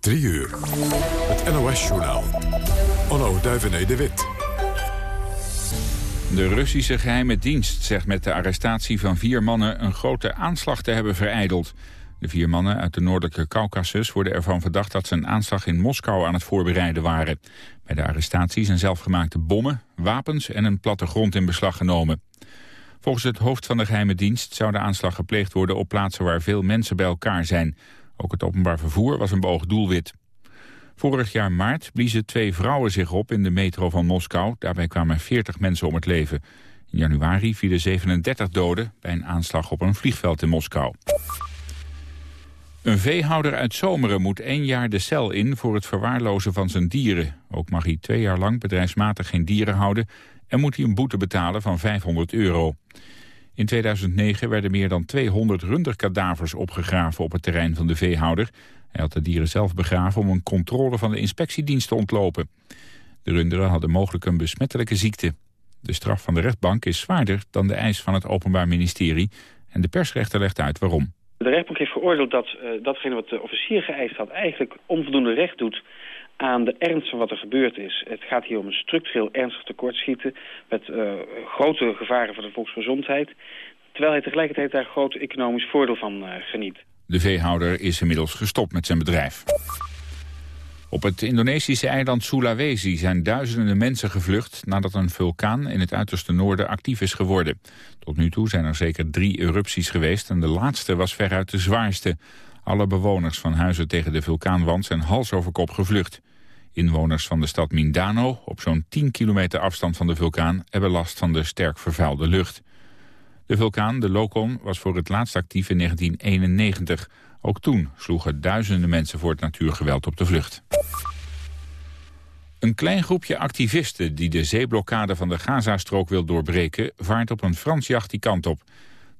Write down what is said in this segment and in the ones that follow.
3 uur. Het NOS-journaal. Onno Duivené de Wit. De Russische geheime dienst zegt met de arrestatie van vier mannen... een grote aanslag te hebben vereideld. De vier mannen uit de noordelijke Caucasus worden ervan verdacht... dat ze een aanslag in Moskou aan het voorbereiden waren. Bij de arrestatie zijn zelfgemaakte bommen, wapens en een plattegrond in beslag genomen. Volgens het hoofd van de geheime dienst zou de aanslag gepleegd worden... op plaatsen waar veel mensen bij elkaar zijn. Ook het openbaar vervoer was een beoogd doelwit. Vorig jaar maart bliezen twee vrouwen zich op in de metro van Moskou. Daarbij kwamen 40 mensen om het leven. In januari vielen 37 doden bij een aanslag op een vliegveld in Moskou. Een veehouder uit Zomeren moet één jaar de cel in voor het verwaarlozen van zijn dieren. Ook mag hij twee jaar lang bedrijfsmatig geen dieren houden... en moet hij een boete betalen van 500 euro. In 2009 werden meer dan 200 runderkadavers opgegraven op het terrein van de veehouder. Hij had de dieren zelf begraven om een controle van de inspectiedienst te ontlopen. De runderen hadden mogelijk een besmettelijke ziekte. De straf van de rechtbank is zwaarder dan de eis van het Openbaar Ministerie... en de persrechter legt uit waarom. De rechtbank heeft veroordeeld dat uh, datgene wat de officier geëist had... eigenlijk onvoldoende recht doet aan de ernst van wat er gebeurd is. Het gaat hier om een structureel ernstig tekortschieten... met uh, grote gevaren voor de volksgezondheid... terwijl hij tegelijkertijd daar groot economisch voordeel van uh, geniet. De veehouder is inmiddels gestopt met zijn bedrijf. Op het Indonesische eiland Sulawesi zijn duizenden mensen gevlucht... nadat een vulkaan in het uiterste noorden actief is geworden. Tot nu toe zijn er zeker drie erupties geweest... en de laatste was veruit de zwaarste. Alle bewoners van huizen tegen de vulkaanwand zijn hals over kop gevlucht. Inwoners van de stad Mindano, op zo'n 10 kilometer afstand van de vulkaan... hebben last van de sterk vervuilde lucht. De vulkaan, de Lokon, was voor het laatst actief in 1991. Ook toen sloegen duizenden mensen voor het natuurgeweld op de vlucht. Een klein groepje activisten die de zeeblokkade van de Gazastrook wil doorbreken... vaart op een Frans jacht die kant op.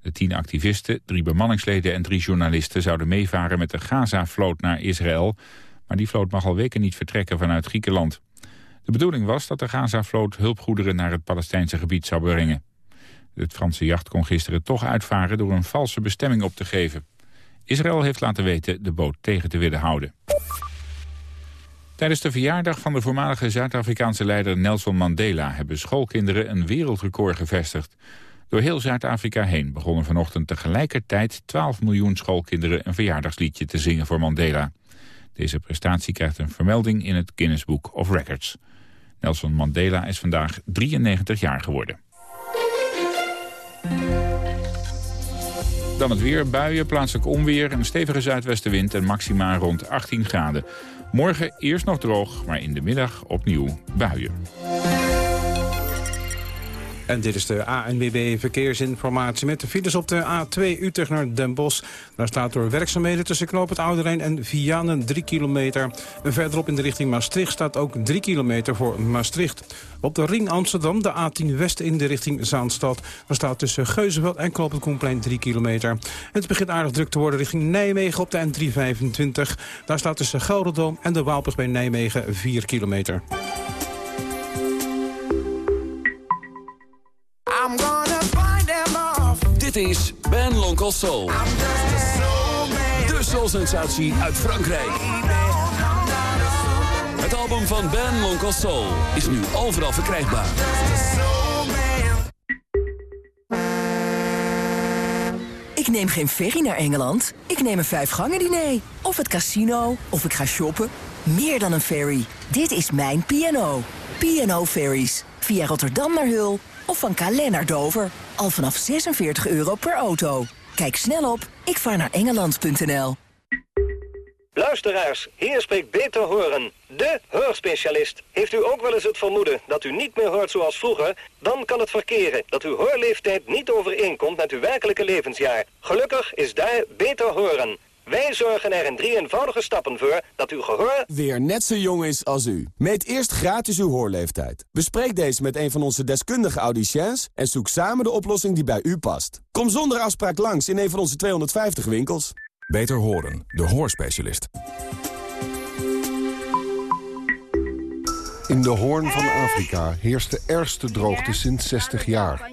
De tien activisten, drie bemanningsleden en drie journalisten... zouden meevaren met de Gaza-vloot naar Israël... maar die vloot mag al weken niet vertrekken vanuit Griekenland. De bedoeling was dat de Gaza-vloot hulpgoederen naar het Palestijnse gebied zou brengen. Het Franse jacht kon gisteren toch uitvaren door een valse bestemming op te geven. Israël heeft laten weten de boot tegen te willen houden. Tijdens de verjaardag van de voormalige Zuid-Afrikaanse leider Nelson Mandela... hebben schoolkinderen een wereldrecord gevestigd. Door heel Zuid-Afrika heen begonnen vanochtend tegelijkertijd 12 miljoen schoolkinderen een verjaardagsliedje te zingen voor Mandela. Deze prestatie krijgt een vermelding in het Guinness Book of Records. Nelson Mandela is vandaag 93 jaar geworden. Dan het weer, buien, plaatselijk onweer, een stevige zuidwestenwind en maxima rond 18 graden. Morgen eerst nog droog, maar in de middag opnieuw buien. En dit is de ANWB Verkeersinformatie met de files op de A2 Utrecht naar Den Bosch. Daar staat door werkzaamheden tussen Knoop het Oude Rijn en Vianen 3 kilometer. Verderop in de richting Maastricht staat ook 3 kilometer voor Maastricht. Op de ring Amsterdam, de A10 West in de richting Zaanstad. Daar staat tussen Geuzenveld en Knoop het Koenplein 3 kilometer. Het begint aardig druk te worden richting Nijmegen op de N325. Daar staat tussen Gelderdoom en de Waalbrug bij Nijmegen 4 kilometer. Dit is Ben Lonkel Soul. De soul-sensatie uit Frankrijk. Het album van Ben Lonkel Soul is nu overal verkrijgbaar. Ik neem geen ferry naar Engeland. Ik neem een vijfgangen diner. Of het casino. Of ik ga shoppen. Meer dan een ferry. Dit is mijn P&O. P&O Ferries. Via Rotterdam naar Hul of van Calais naar Dover. Al vanaf 46 euro per auto. Kijk snel op ikvaarnaarengeland.nl. Luisteraars, hier spreekt Beter Horen, de hoorspecialist. Heeft u ook wel eens het vermoeden dat u niet meer hoort zoals vroeger? Dan kan het verkeren dat uw hoorleeftijd niet overeenkomt met uw werkelijke levensjaar. Gelukkig is daar Beter Horen. Wij zorgen er in drie eenvoudige stappen voor dat uw gehoor... weer net zo jong is als u. Meet eerst gratis uw hoorleeftijd. Bespreek deze met een van onze deskundige audiciëns... en zoek samen de oplossing die bij u past. Kom zonder afspraak langs in een van onze 250 winkels. Beter horen, de hoorspecialist. In de hoorn van Afrika heerst de ergste droogte sinds 60 jaar.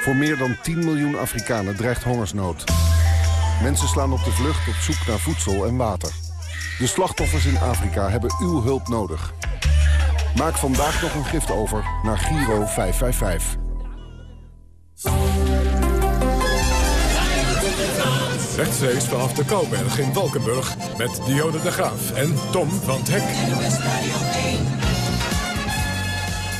Voor meer dan 10 miljoen Afrikanen dreigt hongersnood. Mensen slaan op de vlucht op zoek naar voedsel en water. De slachtoffers in Afrika hebben uw hulp nodig. Maak vandaag nog een gift over naar Giro 555. Rechtstreeks vanaf de Kouwberg in Valkenburg met Dionne de Graaf en Tom van het Hek.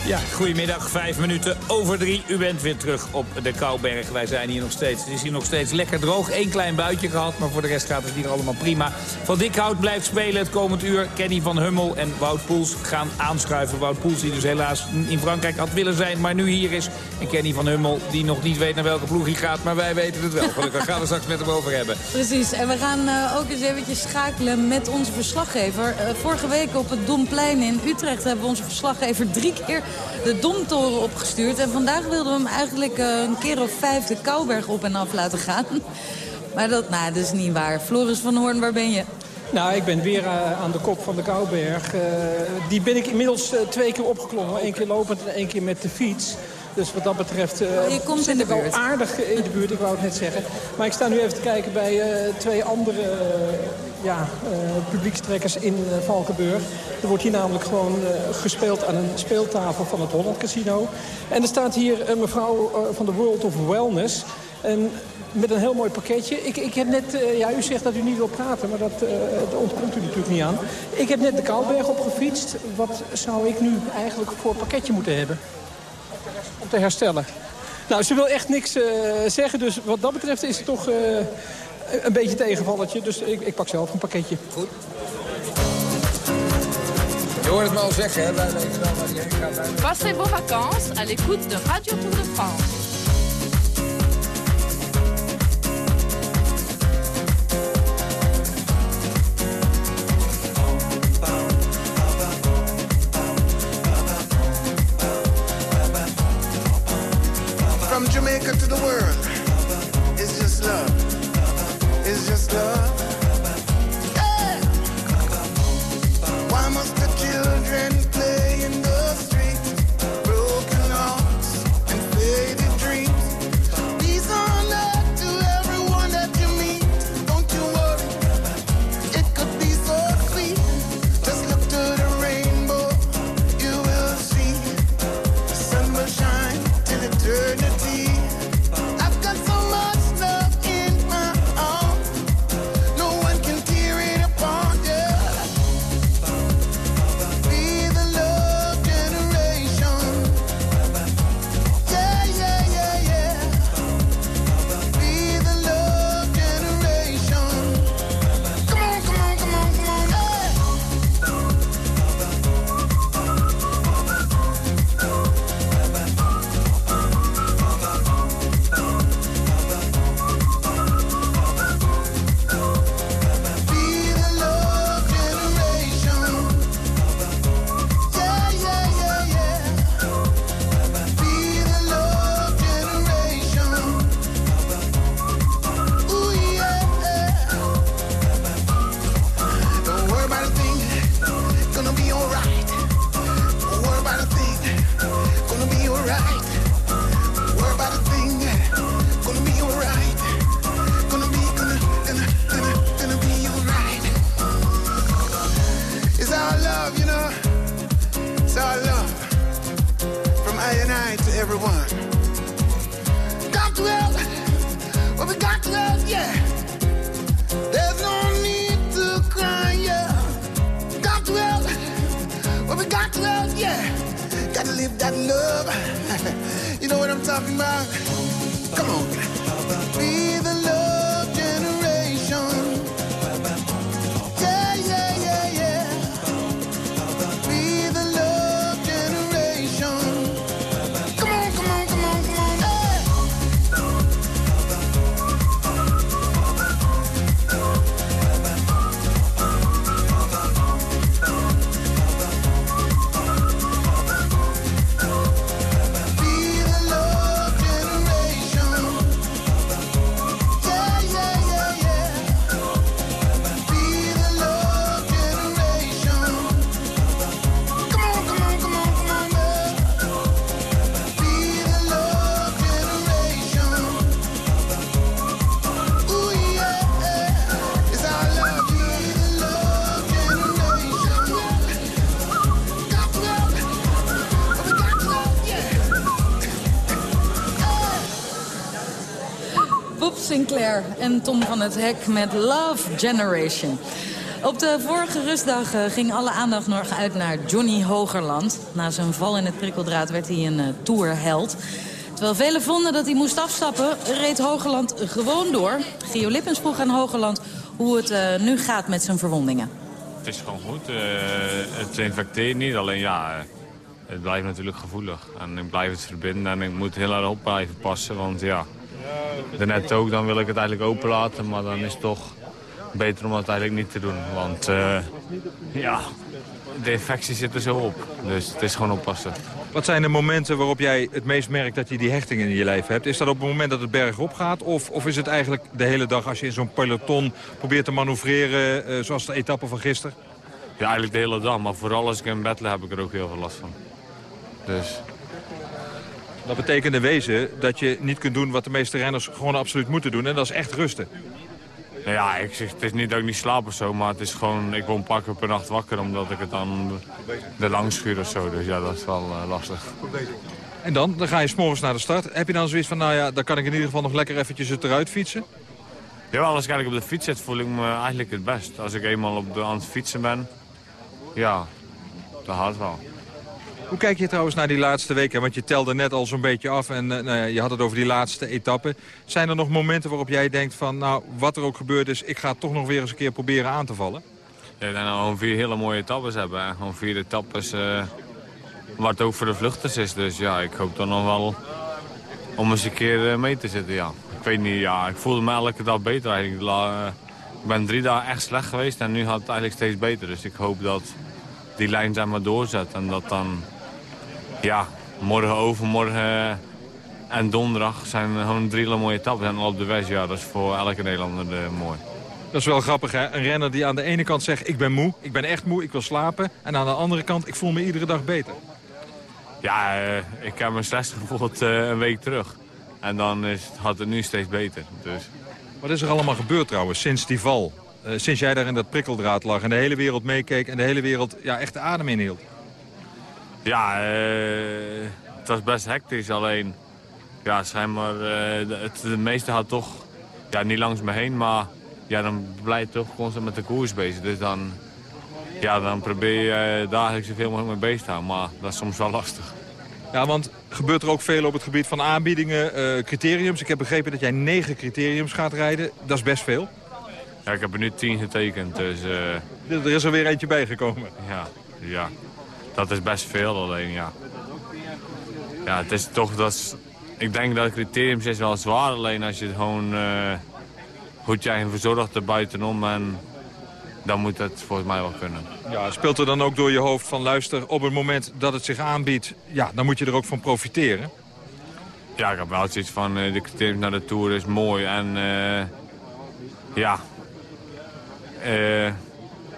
Ja, goedemiddag. Vijf minuten over drie. U bent weer terug op de Kouberg. Wij zijn hier nog steeds. Het is hier nog steeds lekker droog. Eén klein buitje gehad, maar voor de rest gaat het hier allemaal prima. Van Dikhout blijft spelen het komend uur. Kenny van Hummel en Wout Poels gaan aanschuiven. Wout Poels die dus helaas in Frankrijk had willen zijn, maar nu hier is. En Kenny van Hummel die nog niet weet naar welke ploeg hij gaat. Maar wij weten het wel. Gelukkig gaan we straks met hem over hebben. Precies. En we gaan uh, ook eens eventjes schakelen met onze verslaggever. Uh, vorige week op het Domplein in Utrecht hebben we onze verslaggever drie keer de Domtoren opgestuurd. En vandaag wilden we hem eigenlijk uh, een keer of vijf de Kouberg op en af laten gaan. Maar dat, nou, dat is niet waar. Floris van Hoorn, waar ben je? Nou, ik ben weer uh, aan de kop van de Kouberg. Uh, die ben ik inmiddels twee keer opgeklommen. Eén keer lopend en één keer met de fiets. Dus wat dat betreft uh, je komt in de buurt. wel aardig in de buurt, ik wou het net zeggen. Maar ik sta nu even te kijken bij uh, twee andere uh, ja, publiekstrekkers in Valkenburg. Er wordt hier namelijk gewoon gespeeld aan een speeltafel van het Holland Casino. En er staat hier een mevrouw van de World of Wellness. En met een heel mooi pakketje. Ik, ik heb net, uh, ja, u zegt dat u niet wil praten, maar dat, uh, dat ontkomt u natuurlijk niet aan. Ik heb net de Kouwberg opgefietst. Wat zou ik nu eigenlijk voor pakketje moeten hebben? Om te herstellen. Nou, ze wil echt niks uh, zeggen, dus wat dat betreft is het toch een beetje tegenvalletje. Dus ik, ik pak zelf een pakketje. Goed. Je hoort het me al zeggen, hè? Wij weten wel waar die heen gaat. Passez vos vacances à l'écoute de Radio Tour de France. En Tom van het Hek met Love Generation. Op de vorige rustdag eh, ging alle aandacht nog uit naar Johnny Hogerland. Na zijn val in het prikkeldraad werd hij een uh, tourheld. Terwijl velen vonden dat hij moest afstappen, reed Hogerland gewoon door. Gio Lippens vroeg aan Hogerland hoe het uh, nu gaat met zijn verwondingen. Het is gewoon goed. het infecteert niet, alleen ja, het blijft natuurlijk gevoelig. En ik blijf het verbinden en ik moet heel erg op blijven passen. Want ja, daarnet ook, dan wil ik het eigenlijk openlaten. Maar dan is het toch beter om dat eigenlijk niet te doen. Want uh, ja, de infectie zit er zo op. Dus het is gewoon oppassen. Wat zijn de momenten waarop jij het meest merkt dat je die hechting in je lijf hebt? Is dat op het moment dat het bergop gaat? Of, of is het eigenlijk de hele dag als je in zo'n peloton probeert te manoeuvreren... Uh, zoals de etappe van gisteren? Ja, eigenlijk de hele dag. Maar vooral als ik in bed lig heb ik er ook heel veel last van. Dus... Dat betekent in wezen dat je niet kunt doen wat de meeste renners gewoon absoluut moeten doen. En dat is echt rusten. Nou ja, ik zeg, het is niet dat ik niet slaap of zo, maar het is gewoon, ik word een paar keer per nacht wakker omdat ik het dan de lang schuur of zo. Dus ja, dat is wel uh, lastig. En dan, dan ga je s'morgens naar de start. Heb je dan zoiets van, nou ja, dan kan ik in ieder geval nog lekker eventjes het eruit fietsen? Ja, als ik eigenlijk op de fiets zit, voel ik me eigenlijk het best. Als ik eenmaal op de, aan het fietsen ben, ja, dat gaat wel. Hoe kijk je trouwens naar die laatste weken? Want je telde net al zo'n beetje af en uh, nou ja, je had het over die laatste etappe. Zijn er nog momenten waarop jij denkt van, nou, wat er ook gebeurd is... ik ga toch nog weer eens een keer proberen aan te vallen? Ja, dan gewoon vier hele mooie etappes hebben. Gewoon vier etappes uh, het ook voor de vluchters is. Dus ja, ik hoop dan nog wel om eens een keer uh, mee te zitten, ja. Ik weet niet, ja, ik voelde me elke dag beter eigenlijk. Ik ben drie dagen echt slecht geweest en nu gaat het eigenlijk steeds beter. Dus ik hoop dat die lijn zeg maar doorzet en dat dan ja, morgen, overmorgen en donderdag zijn gewoon drie hele mooie etappen. En al op de weg, ja, dat is voor elke Nederlander uh, mooi. Dat is wel grappig, hè? Een renner die aan de ene kant zegt, ik ben moe, ik ben echt moe, ik wil slapen. En aan de andere kant, ik voel me iedere dag beter. Ja, uh, ik heb me slechts gevoeld uh, een week terug. En dan is, had het nu steeds beter. Dus. Wat is er allemaal gebeurd trouwens, sinds die val? sinds jij daar in dat prikkeldraad lag en de hele wereld meekeek... en de hele wereld ja, echt de adem inhield? Ja, uh, het was best hectisch. Alleen, ja, schijnbaar, uh, het, de meeste had toch, ja, niet langs me heen, maar ja, dan blijf je toch constant met de koers bezig. Dus dan, ja, dan probeer je uh, dagelijks zoveel mogelijk mee bezig te houden. Maar dat is soms wel lastig. Ja, want gebeurt er ook veel op het gebied van aanbiedingen, criteriums. Ik heb begrepen dat jij negen criteriums gaat rijden. Dat is best veel. Ja, ik heb er nu tien getekend, dus... Er is er weer eentje bijgekomen. Ja, ja dat is best veel alleen, ja. Ja, het is toch dat... Ik denk dat criteriums is wel zwaar, alleen als je het gewoon uh, goed jij verzorgt er buitenom en dan moet het volgens mij wel kunnen. Ja, speelt er dan ook door je hoofd van luister, op het moment dat het zich aanbiedt, ja, dan moet je er ook van profiteren? Ja, ik heb wel zoiets van, uh, de criteriums naar de Tour is mooi en uh, ja,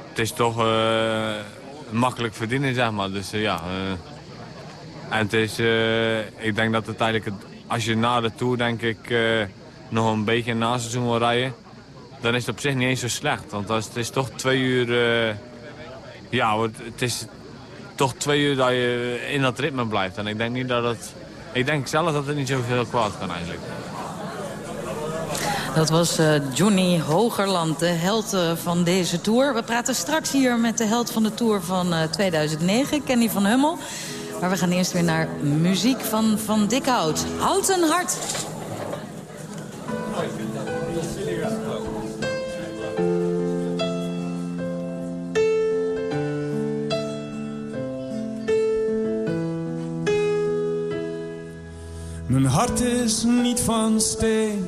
het is toch makkelijk verdienen, zeg maar. Dus uh, ja. Uh, en het is, uh, ik denk dat het eigenlijk, als je na de Tour denk ik nog een beetje een naseizoen wil rijden, dan is het op zich niet eens zo slecht. Want als, het is toch twee uur, ja, het is toch twee uur dat je in dat ritme blijft. En ik denk niet dat het, ik denk zelf dat het niet zoveel kwaad kan eigenlijk. Dat was uh, Johnny Hogerland, de held uh, van deze Tour. We praten straks hier met de held van de Tour van uh, 2009, Kenny van Hummel. Maar we gaan eerst weer naar muziek van Van Dikhout. Houd een hart! Mijn hart is niet van steen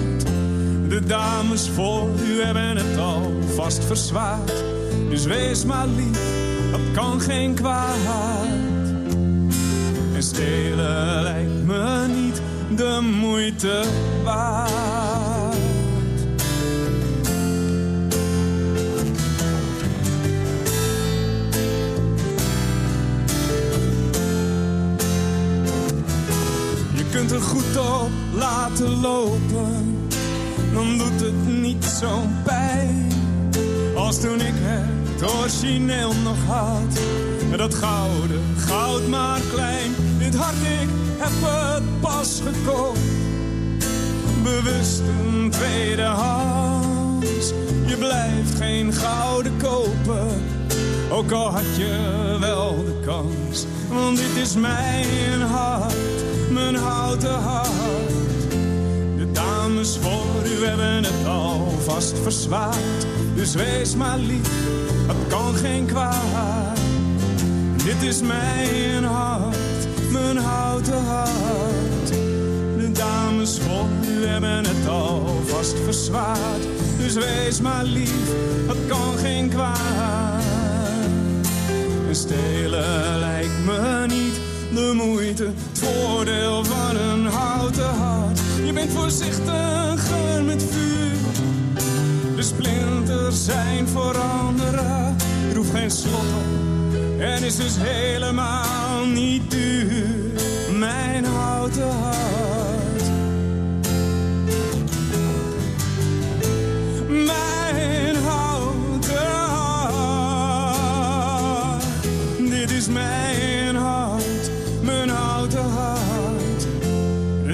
De dames voor u hebben het al vast verzwaard. Dus wees maar lief, dat kan geen kwaad. En stelen lijkt me niet de moeite waard. Je kunt er goed op laten lopen dan doet het niet zo'n pijn. Als toen ik het origineel nog had, dat gouden goud maar klein. Dit hart, ik heb het pas gekocht, bewust een tweedehands. Je blijft geen gouden kopen, ook al had je wel de kans. Want dit is mijn hart, mijn houten hart. Dames voor u hebben het alvast verzwaard. Dus wees maar lief, het kan geen kwaad. Dit is mijn hart, mijn houten hart. De dames voor u hebben het alvast verzwaard. Dus wees maar lief, het kan geen kwaad. En stelen lijkt me niet de moeite, het voordeel van een houten hart. Je bent voorzichtiger met vuur, de splinters zijn voor anderen. Er hoeft geen slot op en is dus helemaal niet duur. Mijn houten hart.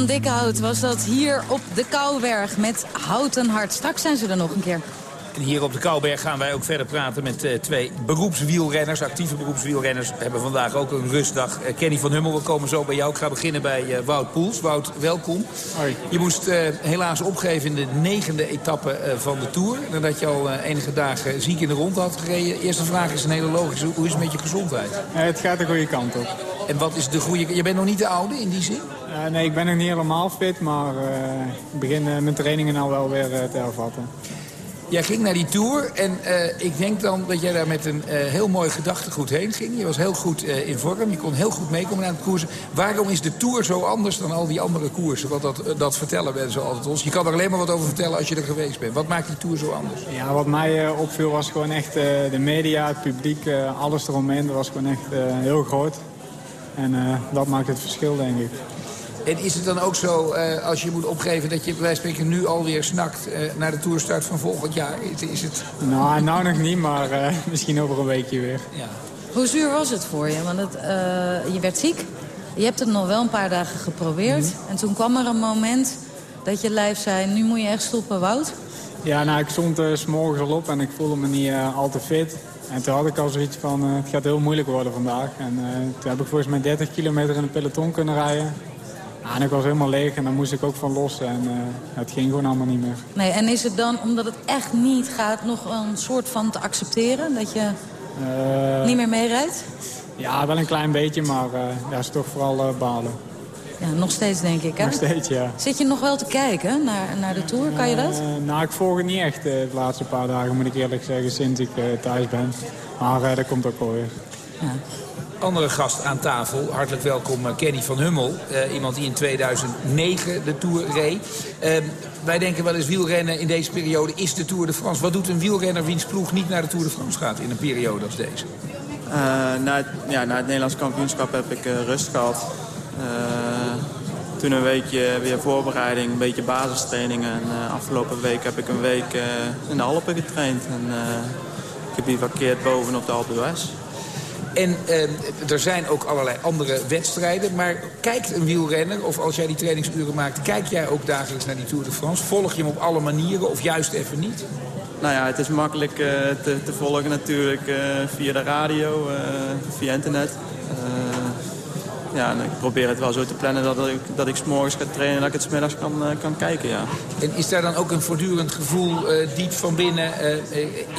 Van Dikhout was dat hier op de Kouwberg met Houten Hart. Straks zijn ze er nog een keer. En hier op de Kouwberg gaan wij ook verder praten met eh, twee beroepswielrenners. Actieve beroepswielrenners hebben vandaag ook een rustdag. Eh, Kenny van Hummel, we komen zo bij jou. Ik ga beginnen bij eh, Wout Poels. Wout, welkom. Hoi. Je moest eh, helaas opgeven in de negende etappe eh, van de Tour. Nadat je al eh, enige dagen ziek in de rond had gereden. Eerste vraag is een hele logische. Hoe is het met je gezondheid? Eh, het gaat de goede kant op. En wat is de goede... Je bent nog niet de oude in die zin? Nee, ik ben nog niet helemaal fit, maar eh, ik begin eh, mijn trainingen al wel weer eh, te hervatten. Jij ging naar die Tour en ik denk dan dat jij daar met een heel mooi gedachtegoed heen ging. Je was heel goed in vorm, je kon heel goed meekomen aan het koersen. Waarom is de Tour zo anders dan al die andere koersen? Want dat, dat vertellen mensen altijd ons. Je kan er alleen maar wat over vertellen als je er geweest bent. Wat maakt die Tour zo anders? Ja, wat mij opviel was gewoon echt de media, het publiek, alles eromheen. Dat was gewoon echt heel groot. En eh, dat maakt het verschil, denk ik. En is het dan ook zo, eh, als je moet opgeven... dat je bij wijze van spreken nu alweer snakt eh, naar de Tourstart van volgend jaar? Is, is het... Nou, nou nog niet, maar eh, misschien over een weekje weer. Ja. Hoe zuur was het voor je? Want het, eh, je werd ziek. Je hebt het nog wel een paar dagen geprobeerd. Mhm. En toen kwam er een moment dat je lijf zei... nu moet je echt stoppen, Wout. Ja, nou, ik stond eh, s s'morgens al op en ik voelde me niet eh, al te fit. En toen had ik al zoiets van, eh, het gaat heel moeilijk worden vandaag. En eh, toen heb ik volgens mij 30 kilometer in de peloton kunnen rijden. Ja, en ik was helemaal leeg en daar moest ik ook van los. En eh, het ging gewoon allemaal niet meer. Nee, en is het dan, omdat het echt niet gaat... nog een soort van te accepteren? Dat je niet meer meerijdt? Ja, wel een klein beetje, maar ja, is toch vooral balen. Ja, nog steeds denk ik, hè? Nog steeds, ja. Zit je nog wel te kijken naar, naar de Tour? Kan je dat? Eh, nou, ik volg het niet echt eh, de laatste paar dagen, moet ik eerlijk zeggen, sinds ik eh, thuis ben. Maar dat komt ook wel weer. Ja. andere gast aan tafel. Hartelijk welkom Kenny van Hummel. Uh, iemand die in 2009 de Tour reed. Uh, wij denken wel eens wielrennen in deze periode is de Tour de France. Wat doet een wielrenner wiens ploeg niet naar de Tour de France gaat in een periode als deze? na, het, ja, na het Nederlands kampioenschap heb ik rust gehad. Toen een weekje weer voorbereiding, een beetje basistrainingen. En afgelopen week heb ik een week in de Alpen getraind. En, ik heb bivakkeerd bovenop de Alpe d'Huez. En eh, er zijn ook allerlei andere wedstrijden. Maar kijkt een wielrenner, of als jij die trainingsuren maakt... kijk jij ook dagelijks naar die Tour de France? Volg je hem op alle manieren of juist even niet? Nou ja, het is makkelijk te, te, volgen natuurlijk via de radio, via internet. Ja, en ik probeer het wel zo te plannen dat ik, dat ik s'morgens ga trainen... en dat ik het smiddags kan, kan kijken, ja. En is daar dan ook een voortdurend gevoel diep van binnen...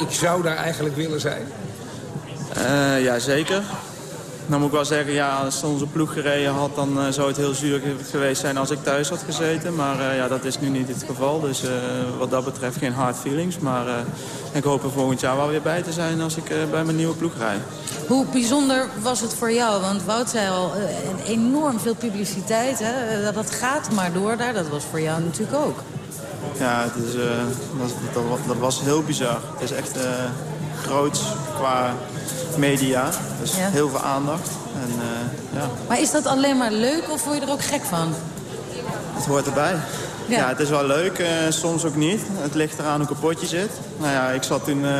ik zou daar eigenlijk willen zijn? Uh, ja, zeker. Dan moet ik wel zeggen, ja, als onze ploeg gereden had... dan uh, zou het heel zuur geweest zijn als ik thuis had gezeten. Maar uh, ja, dat is nu niet het geval. Dus wat dat betreft geen hard feelings. Maar ik hoop er volgend jaar wel weer bij te zijn als ik bij mijn nieuwe ploeg rijd. Hoe bijzonder was het voor jou? Want Wout zei al, enorm veel publiciteit. Hè? Dat gaat maar door daar. Dat was voor jou natuurlijk ook. Ja, het is, dat, dat, dat, was heel bizar. Het is echt groot qua media. Dus heel veel aandacht. En, uh, ja. Maar is dat alleen maar leuk of word je er ook gek van? Het hoort erbij. Ja, ja het is wel leuk, uh, soms ook niet. Het ligt eraan hoe kapot je zit. Nou ja, ik zat toen uh,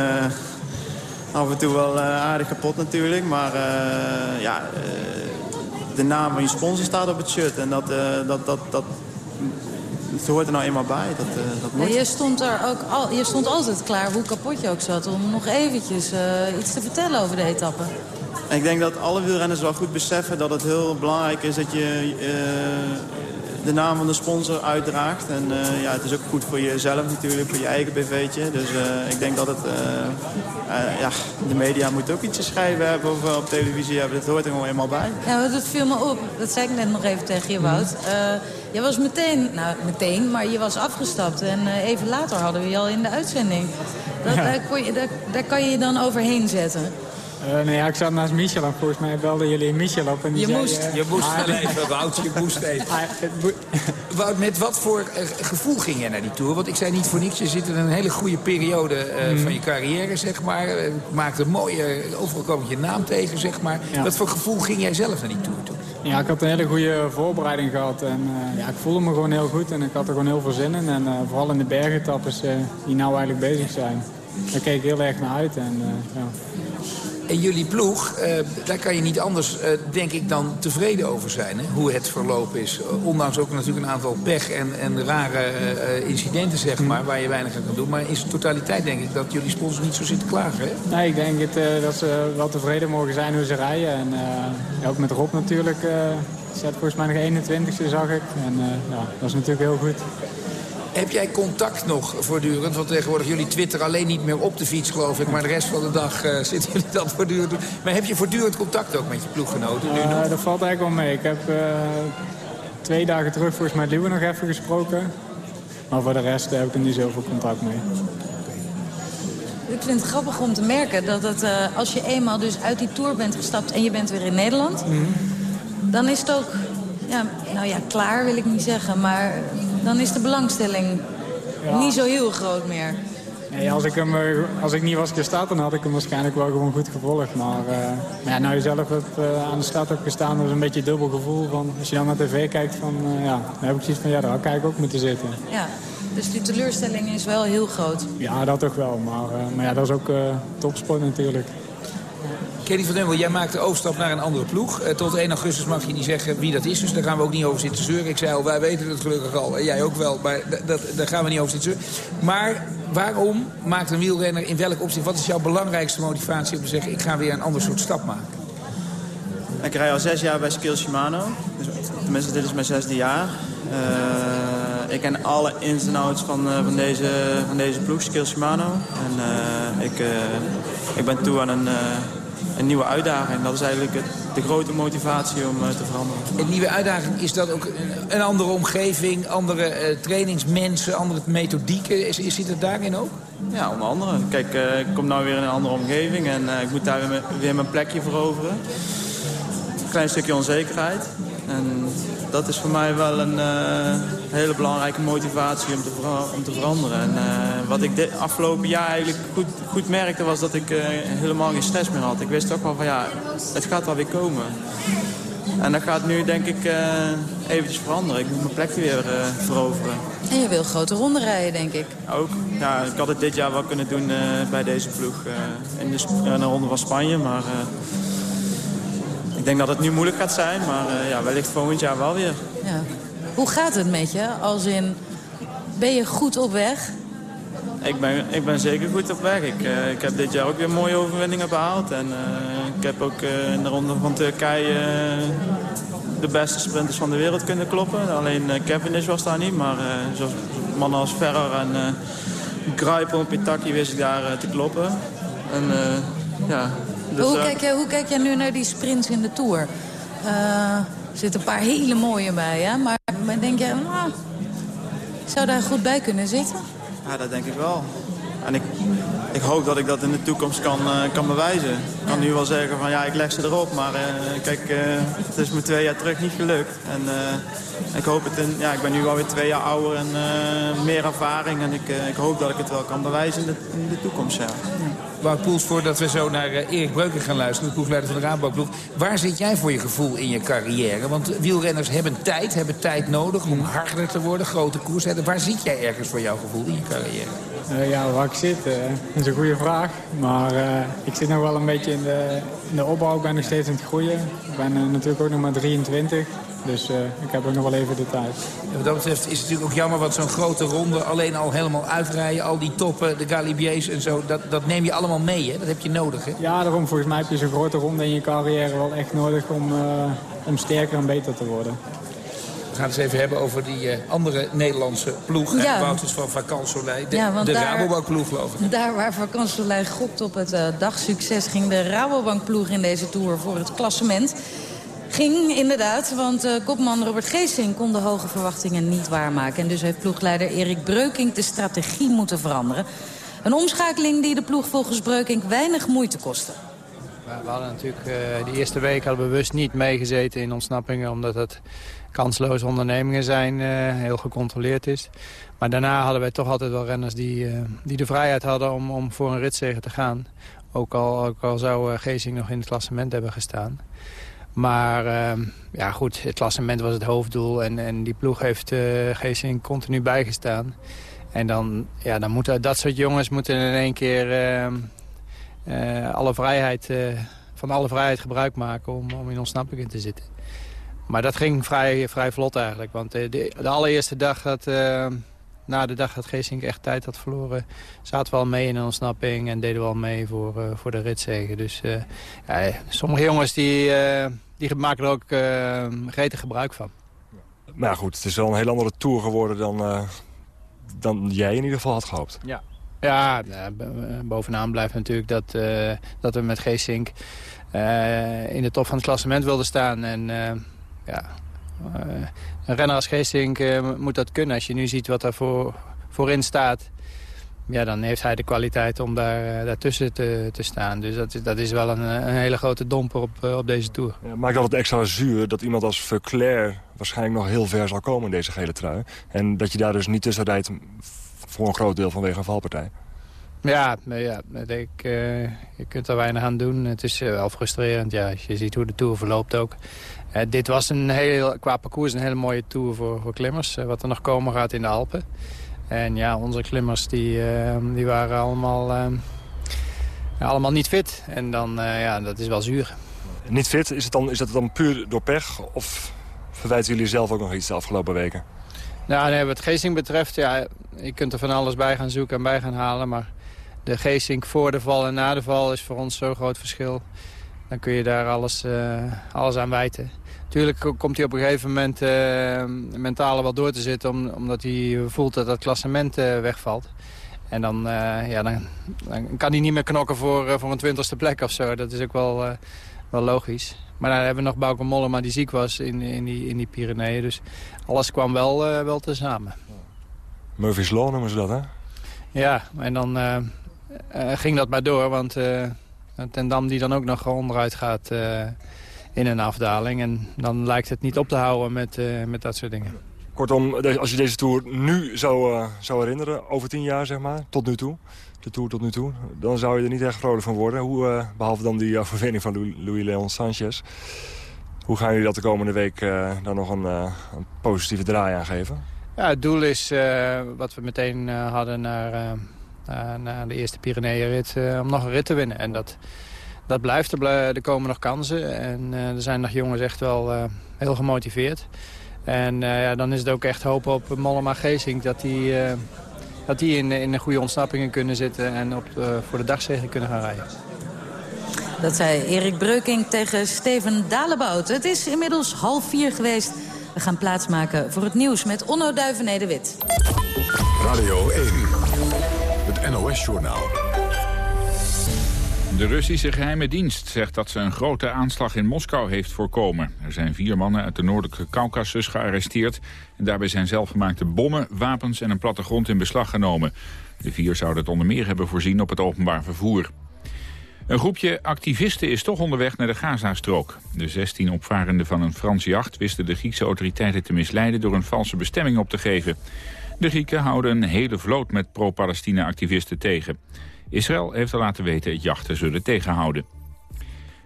af en toe wel aardig kapot natuurlijk. Maar ja, de naam van je sponsor staat op het shirt. En dat, dat, dat, dat het hoort er nou eenmaal bij. Dat, uh, dat moet. Ja, je, stond er ook al, je stond altijd klaar, hoe kapot je ook zat... om nog eventjes uh, iets te vertellen over de etappe. ik denk dat alle wielrenners wel goed beseffen dat het heel belangrijk is... dat je uh, de naam van de sponsor uitdraagt. En ja, het is ook goed voor jezelf natuurlijk, voor je eigen BV'tje. Dus ik denk dat het... ja, de media moet ook iets schrijven hebben of op televisie hebben. Dat hoort er gewoon eenmaal bij. Ja, dat viel me op. Dat zei ik net nog even tegen je, Wout. Je was meteen, nou meteen, maar je was afgestapt. En even later hadden we je al in de uitzending. Dat, ja. daar, kon je, daar, daar, kan je je dan overheen zetten. Uh, nee, ja, ik zat naast Michel en volgens mij belden jullie Michel op. En die je zei, moest, uh, je moest ah, even, Wout, je moest even. Wout, met wat voor gevoel ging jij naar die Tour? Want ik zei niet voor niks, je zit in een hele goede periode mm. van je carrière, zeg maar. maakte een mooie, overal kwam je naam tegen, zeg maar. Ja. Wat voor gevoel ging jij zelf naar die Tour toe? Ja, ik had een hele goede voorbereiding gehad. En uh, ja, ik voelde me gewoon heel goed en ik had er gewoon heel veel zin in. En uh, vooral in de bergetappes uh, die nou eigenlijk bezig zijn. Daar keek ik heel erg naar uit. En, ja. En jullie ploeg, daar kan je niet anders, denk ik, dan tevreden over zijn. Hè? Hoe het verlopen is. Ondanks ook natuurlijk een aantal pech en, en rare incidenten, zeg maar, waar je weinig aan kan doen. Maar in zijn totaliteit denk ik dat jullie sponsor niet zo zitten klagen, hè? Nee, ik denk het, dat ze wel tevreden mogen zijn hoe ze rijden. En ook met Rob natuurlijk. zet volgens mij nog 21ste, zag ik. En ja, dat is natuurlijk heel goed. Heb jij contact nog voortdurend? Want tegenwoordig jullie twitter alleen niet meer op de fiets, geloof ik. Maar de rest van de dag uh, zitten jullie dat voortdurend doen. Maar heb je voortdurend contact ook met je ploeggenoten nu uh, nog? Dat valt eigenlijk wel mee. Ik heb uh, twee dagen terug volgens mij Liewe nog even gesproken. Maar voor de rest heb ik er niet zoveel contact mee. Ik vind het grappig om te merken dat het, als je eenmaal dus uit die Tour bent gestapt... en je bent weer in Nederland... Mm -hmm. dan is het ook, ja, nou ja, klaar wil ik niet zeggen... maar dan is de belangstelling ja. niet zo heel groot meer. Nee, als ik, hem, als ik niet was gestart, dan had ik hem waarschijnlijk wel gewoon goed gevolgd. Maar, uh, maar ja, nou je zelf uh, aan de start hebt gestaan, dat is een beetje een dubbel gevoel. Van, als je dan naar tv kijkt, van, uh, ja, dan heb ik zoiets van, ja, daar had ik eigenlijk ook moeten zitten. Ja, dus die teleurstelling is wel heel groot. Ja, dat toch wel. Maar, maar ja, dat is ook topsport natuurlijk. Kenny van Demmel, jij maakt de overstap naar een andere ploeg. Uh, tot 1 augustus mag je niet zeggen wie dat is. Dus daar gaan we ook niet over zitten zeuren. Ik zei al, wij weten het gelukkig al. Jij ook wel. Maar dat, daar gaan we niet over zitten zeuren. Maar waarom maakt een wielrenner in welk opzicht... wat is jouw belangrijkste motivatie om te zeggen... ik ga weer een ander soort stap maken? Ik rij al zes jaar bij Skill Shimano. Dus, tenminste, dit is mijn zesde jaar. Uh, ik ken alle ins en outs van, uh, van, deze, van deze ploeg, Skill Shimano. En ik, ik ben toe aan een een nieuwe uitdaging. Dat is eigenlijk het, de grote motivatie om uh, te veranderen. Een nieuwe uitdaging, is dat ook een, een andere omgeving, andere uh, trainingsmensen, andere methodieken? Is, is, zit het daarin ook? Ja, onder andere. Kijk, uh, ik kom nu weer in een andere omgeving en ik moet daar weer, weer, mijn plekje veroveren. klein stukje onzekerheid. En dat is voor mij wel een uh, hele belangrijke motivatie om te, om te veranderen. En uh, wat ik de afgelopen jaar eigenlijk goed, goed merkte was dat ik uh, helemaal geen stress meer had. Ik wist ook wel van ja, het gaat wel weer komen. En dat gaat nu denk ik eventjes veranderen. Ik moet mijn plek weer veroveren. En je wil grote ronde rijden, denk ik. Ook. Ja, ik had het dit jaar wel kunnen doen bij deze ploeg. in de, de ronde van Spanje, maar... Ik denk dat het nu moeilijk gaat zijn, maar uh, ja, wellicht volgend jaar wel weer. Ja. Hoe gaat het met je? Als in, ben je goed op weg? Ik ben, ik ben zeker goed op weg. Ik, uh, ik heb dit jaar ook weer mooie overwinningen behaald. En uh, ik heb ook in de ronde van Turkije de beste sprinters van de wereld kunnen kloppen. Alleen Kevin is was daar niet, maar zoals mannen als Ferrer en Greipel en Pitaki wist ik daar te kloppen. En ja, dus, hoe, kijk jij, hoe kijk jij nu naar die sprints in de Tour? Uh, er zitten een paar hele mooie bij, hè? Maar, maar denk je, nou, zou daar goed bij kunnen zitten? Ja, dat denk ik wel. En ik, ik hoop dat ik dat in de toekomst kan, uh, kan bewijzen. Ik kan nu wel zeggen van ja, ik leg ze erop. Maar uh, kijk, uh, het is me twee jaar terug niet gelukt. En ik hoop het in, ja, ik ben nu alweer twee jaar ouder en meer ervaring. En ik, ik hoop dat ik het wel kan bewijzen in de, in de toekomst, ja. Wout Poels, voordat we zo naar Erik Breuken gaan luisteren... de ploegleider van de Rabobank Waar zit jij voor je gevoel in je carrière? Want wielrenners hebben tijd, hebben tijd nodig om harder te worden, grote koers hebben. Waar zit jij ergens voor jouw gevoel in je carrière? Uh, ja, waar ik zit, uh, is een goede vraag. Maar uh, ik zit nog wel een beetje in de, in de opbouw. Ik ben nog steeds aan het groeien. Ik ben natuurlijk ook nog maar 23. Dus ik heb ook nog wel even de tijd. Ja, wat dat betreft is het natuurlijk ook jammer... want zo'n grote ronde alleen al helemaal uitrijden... al die toppen, de Galibiers en zo... dat, dat neem je allemaal mee, hè? Dat heb je nodig, hè? Ja, daarom volgens mij heb je zo'n grote ronde in je carrière... wel echt nodig om, om sterker en beter te worden. We gaan het eens even hebben over die uh, andere Nederlandse ploeg. Ja. Wouters van Vakansolei, de, ja, de Rabobank-ploeg geloof ik. Daar waar Vakansolei gokt op het uh, dagsucces... ging de Rabobank-ploeg in deze Tour voor het klassement. Ging inderdaad, want uh, kopman Robert Geesing kon de hoge verwachtingen niet waarmaken. En dus heeft ploegleider Erik Breukink de strategie moeten veranderen. Een omschakeling die de ploeg volgens Breukink weinig moeite kostte. We hadden natuurlijk de eerste week hadden we bewust niet meegezeten in ontsnappingen... omdat het kansloze ondernemingen zijn, uh, heel gecontroleerd is. Maar daarna hadden wij toch altijd wel renners die, uh, die de vrijheid hadden om, om voor een ritzegen te gaan. Ook al, ook al zou uh, Geesing nog in het klassement hebben gestaan. Maar ehm, ja goed, het klassement was het hoofddoel en, en die ploeg heeft Geesing continu bijgestaan. En dan, ja, dan moeten dat soort jongens moeten in één keer ehm, alle vrijheid, van alle vrijheid gebruik maken om, om in ontsnappingen te zitten. Maar dat ging vrij, vrij vlot eigenlijk. Want de, de, de allereerste dag dat... Uh, na de dag dat Geesink echt tijd had verloren... zaten we al mee in een ontsnapping en deden we al mee voor, uh, voor de ritzegen. Dus uh, ja, sommige jongens die, die maken er ook gretig gebruik van. Maar goed, het is wel een heel andere tour geworden dan, dan jij in ieder geval had gehoopt. Ja, ja bovenaan blijft natuurlijk dat, dat we met Geesink in de top van het klassement wilden staan. En ja, uh, een renner als Geesink uh, moet dat kunnen. Als je nu ziet wat er voor, voorin staat... Ja, dan heeft hij de kwaliteit om daar, uh, daartussen te, te staan. Dus dat is, dat is wel een, een hele grote domper op, op deze Tour. Ja, maakt dat het extra zuur dat iemand als Verclair waarschijnlijk nog heel ver zal komen in deze gele trui. En dat je daar dus niet tussen rijdt voor een groot deel vanwege een valpartij. Ja, ja ik, uh, je kunt er weinig aan doen. Het is wel frustrerend. Ja, als je ziet hoe de Tour verloopt ook. Uh, dit was een heel, qua parcours een hele mooie tour voor, voor klimmers. Uh, wat er nog komen gaat in de Alpen. En ja, onze klimmers die, uh, die waren allemaal, allemaal niet fit. En dan, ja, dat is wel zuur. Niet fit, is, het dan, is dat dan puur door pech? Of verwijten jullie zelf ook nog iets de afgelopen weken? Nou, nee, wat geesting betreft, ja, je kunt er van alles bij gaan zoeken en bij gaan halen. Maar de geesting voor de val en na de val is voor ons zo'n groot verschil. Dan kun je daar alles, alles aan wijten. Natuurlijk komt hij op een gegeven moment uh, mentaal wel door te zitten... omdat hij voelt dat dat klassement uh, wegvalt. En dan, uh, ja, dan, dan, kan hij niet meer knokken voor, voor een twintigste plek of zo. Dat is ook wel, wel logisch. Maar dan hebben we nog Bauke Mollema die ziek was in, in, die, in die Pyreneeën. Dus alles kwam wel, wel tezamen. Murphy's Law noemen ze dat, hè? Ja, en dan ging dat maar door. Want Ten Dam die dan ook nog onderuit gaat in een afdaling. En dan lijkt het niet op te houden met, met dat soort dingen. Kortom, als je deze Tour nu zou, zou herinneren, over tien jaar zeg maar, tot nu toe... de Tour tot nu toe, dan zou je er niet echt vrolijk van worden. Hoe, behalve dan die overwinning van Louis Leon Sanchez... Hoe gaan jullie dat de komende week uh, dan nog een, uh, een, positieve draai aan geven? Ja, het doel is uh, wat we meteen hadden naar, naar de eerste Pyreneeënrit... om nog een rit te winnen. En dat, dat blijft. Er, er komen nog kansen. En er zijn nog jongens echt wel heel gemotiveerd. En ja, dan is het ook echt hopen op Mollema Geesink... dat die, dat die in, in goede ontsnappingen kunnen zitten... en op, voor de dagzegen kunnen gaan rijden. Dat zei Erik Breuking tegen Steven Dalebout. Het is inmiddels half vier geweest. We gaan plaatsmaken voor het nieuws met Onno Duivenede-Wit. Radio 1, het NOS-journaal. De Russische geheime dienst zegt dat ze een grote aanslag in Moskou heeft voorkomen. Er zijn vier mannen uit de noordelijke Caucasus gearresteerd... en daarbij zijn zelfgemaakte bommen, wapens en een plattegrond in beslag genomen. De vier zouden het onder meer hebben voorzien op het openbaar vervoer. Een groepje activisten is toch onderweg naar de Gazastrook. De 16 opvarenden van een Franse jacht wisten de Griekse autoriteiten te misleiden door een valse bestemming op te geven. De Grieken houden een hele vloot met pro-Palestina-activisten tegen. Israël heeft al laten weten het jachten zullen tegenhouden.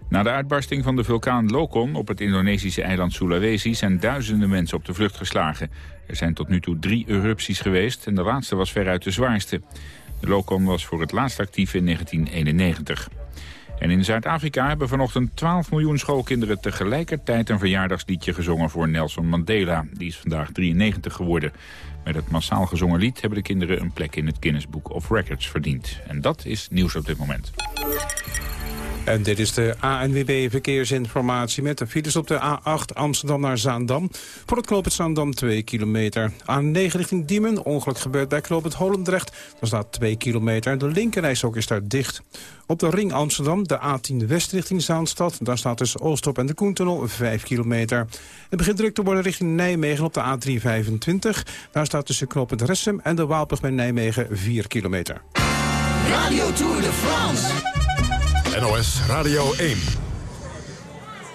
Na de uitbarsting van de vulkaan Lokon op het Indonesische eiland Sulawesi zijn duizenden mensen op de vlucht geslagen. Er zijn tot nu toe drie erupties geweest en de laatste was veruit de zwaarste. De Lokon was voor het laatst actief in 1991. En in Zuid-Afrika hebben vanochtend 12 miljoen schoolkinderen tegelijkertijd een verjaardagsliedje gezongen voor Nelson Mandela. Die is vandaag 93 geworden. Met het massaal gezongen lied hebben de kinderen een plek in het Guinness Book of Records verdiend. En dat is nieuws op dit moment. En dit is de ANWB Verkeersinformatie met de files op de A8 Amsterdam naar Zaandam. Voor het knooppunt Zaandam 2 kilometer. A9 richting Diemen, ongeluk gebeurt bij knooppunt Holendrecht. Daar staat 2 kilometer. De linkerrijstok is daar dicht. Op de ring Amsterdam, de A10 West richting Zaanstad. Daar staat tussen Oostop en de Koentunnel 5 kilometer. Het begint druk te worden richting Nijmegen op de A325. Daar staat tussen knooppunt Ressem en de Waalpig bij Nijmegen 4 kilometer. Radio Tour de France. NOS Radio 1.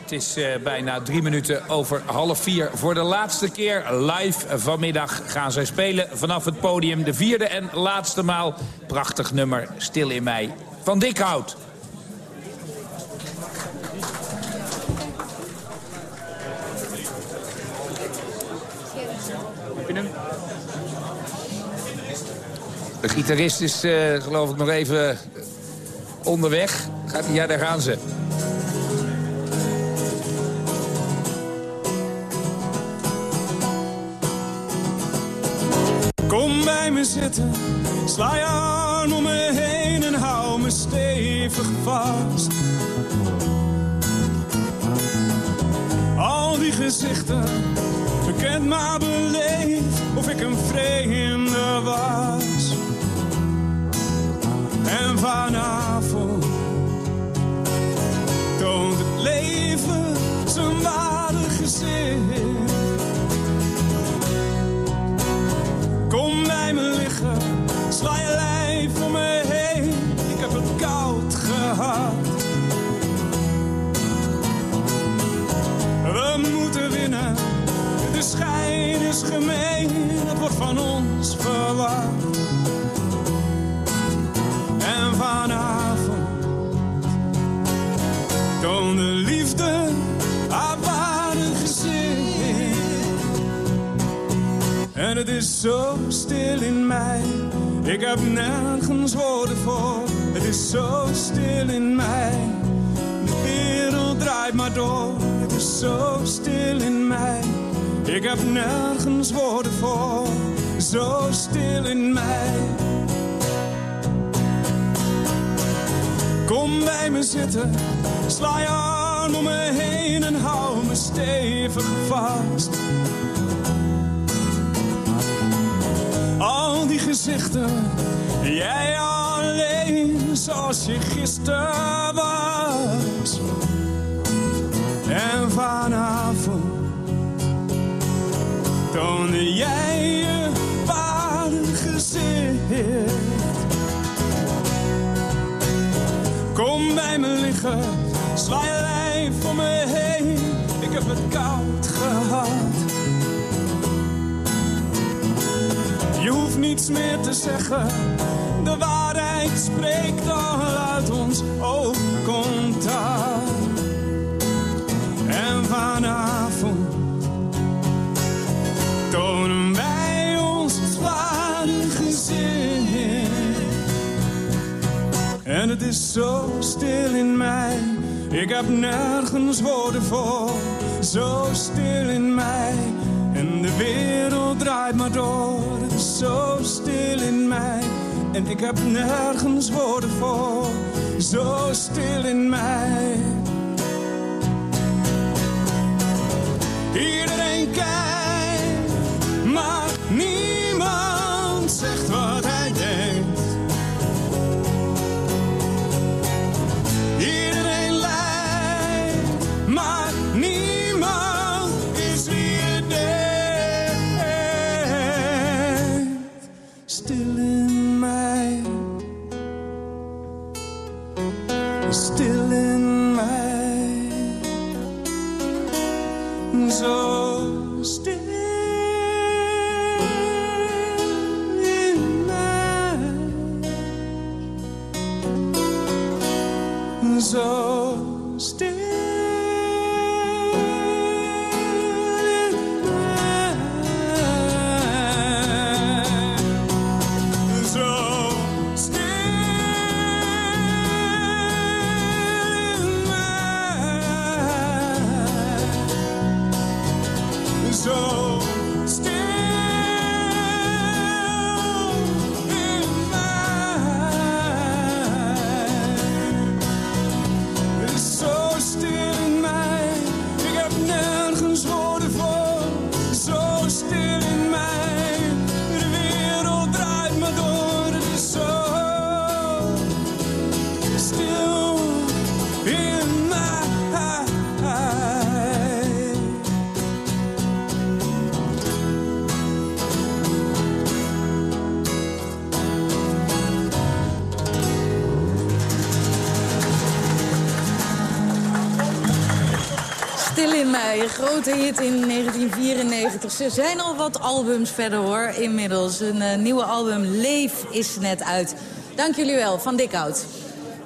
Het is uh, bijna drie minuten over half vier. Voor de laatste keer live vanmiddag gaan zij spelen vanaf het podium. De vierde en laatste maal. Prachtig nummer, Stil in mij, van Dikhout. De gitarist is uh, geloof ik nog even onderweg. Gaat, ja, daar gaan ze. Kom bij me zitten, sla je arm om me heen en hou me stevig vast. Al die gezichten, bekend maar beleefd, of ik een vreemde was. En vanavond toont het leven zijn ware gezicht. Kom bij me liggen, sla je lijf om me heen. Ik heb het koud gehad. We moeten winnen, de schijn is gemeen. Het wordt van ons verwacht. Toon de liefde haar ware gezicht. En het is zo stil in mij, ik heb nergens woorden voor. Het is zo stil in mij, de wereld draait maar door. Het is zo stil in mij, ik heb nergens woorden voor. Zo stil in mij. Kom bij me zitten, sla je arm om me heen en hou me stevig vast. Al die gezichten, jij alleen zoals je gisteren was. En vanavond toonde jij je ware gezicht. Kom bij me liggen, sla je lijf om me heen. niet gehad. Je hoeft niets meer te zeggen, de waarheid spreekt al uit ons oogcontact. En vanavond En het is zo stil in mij, ik heb nergens woorden voor. Zo stil in mij, en de wereld draait maar door. Het is zo stil in mij, en ik heb nergens woorden voor. Zo stil in mij. Iedereen kijkt, een grote hit in 1994. Ze zijn al wat albums verder hoor, inmiddels. Een eh, nieuwe album, Leef, is net uit. Dank jullie wel, Van Dikhout.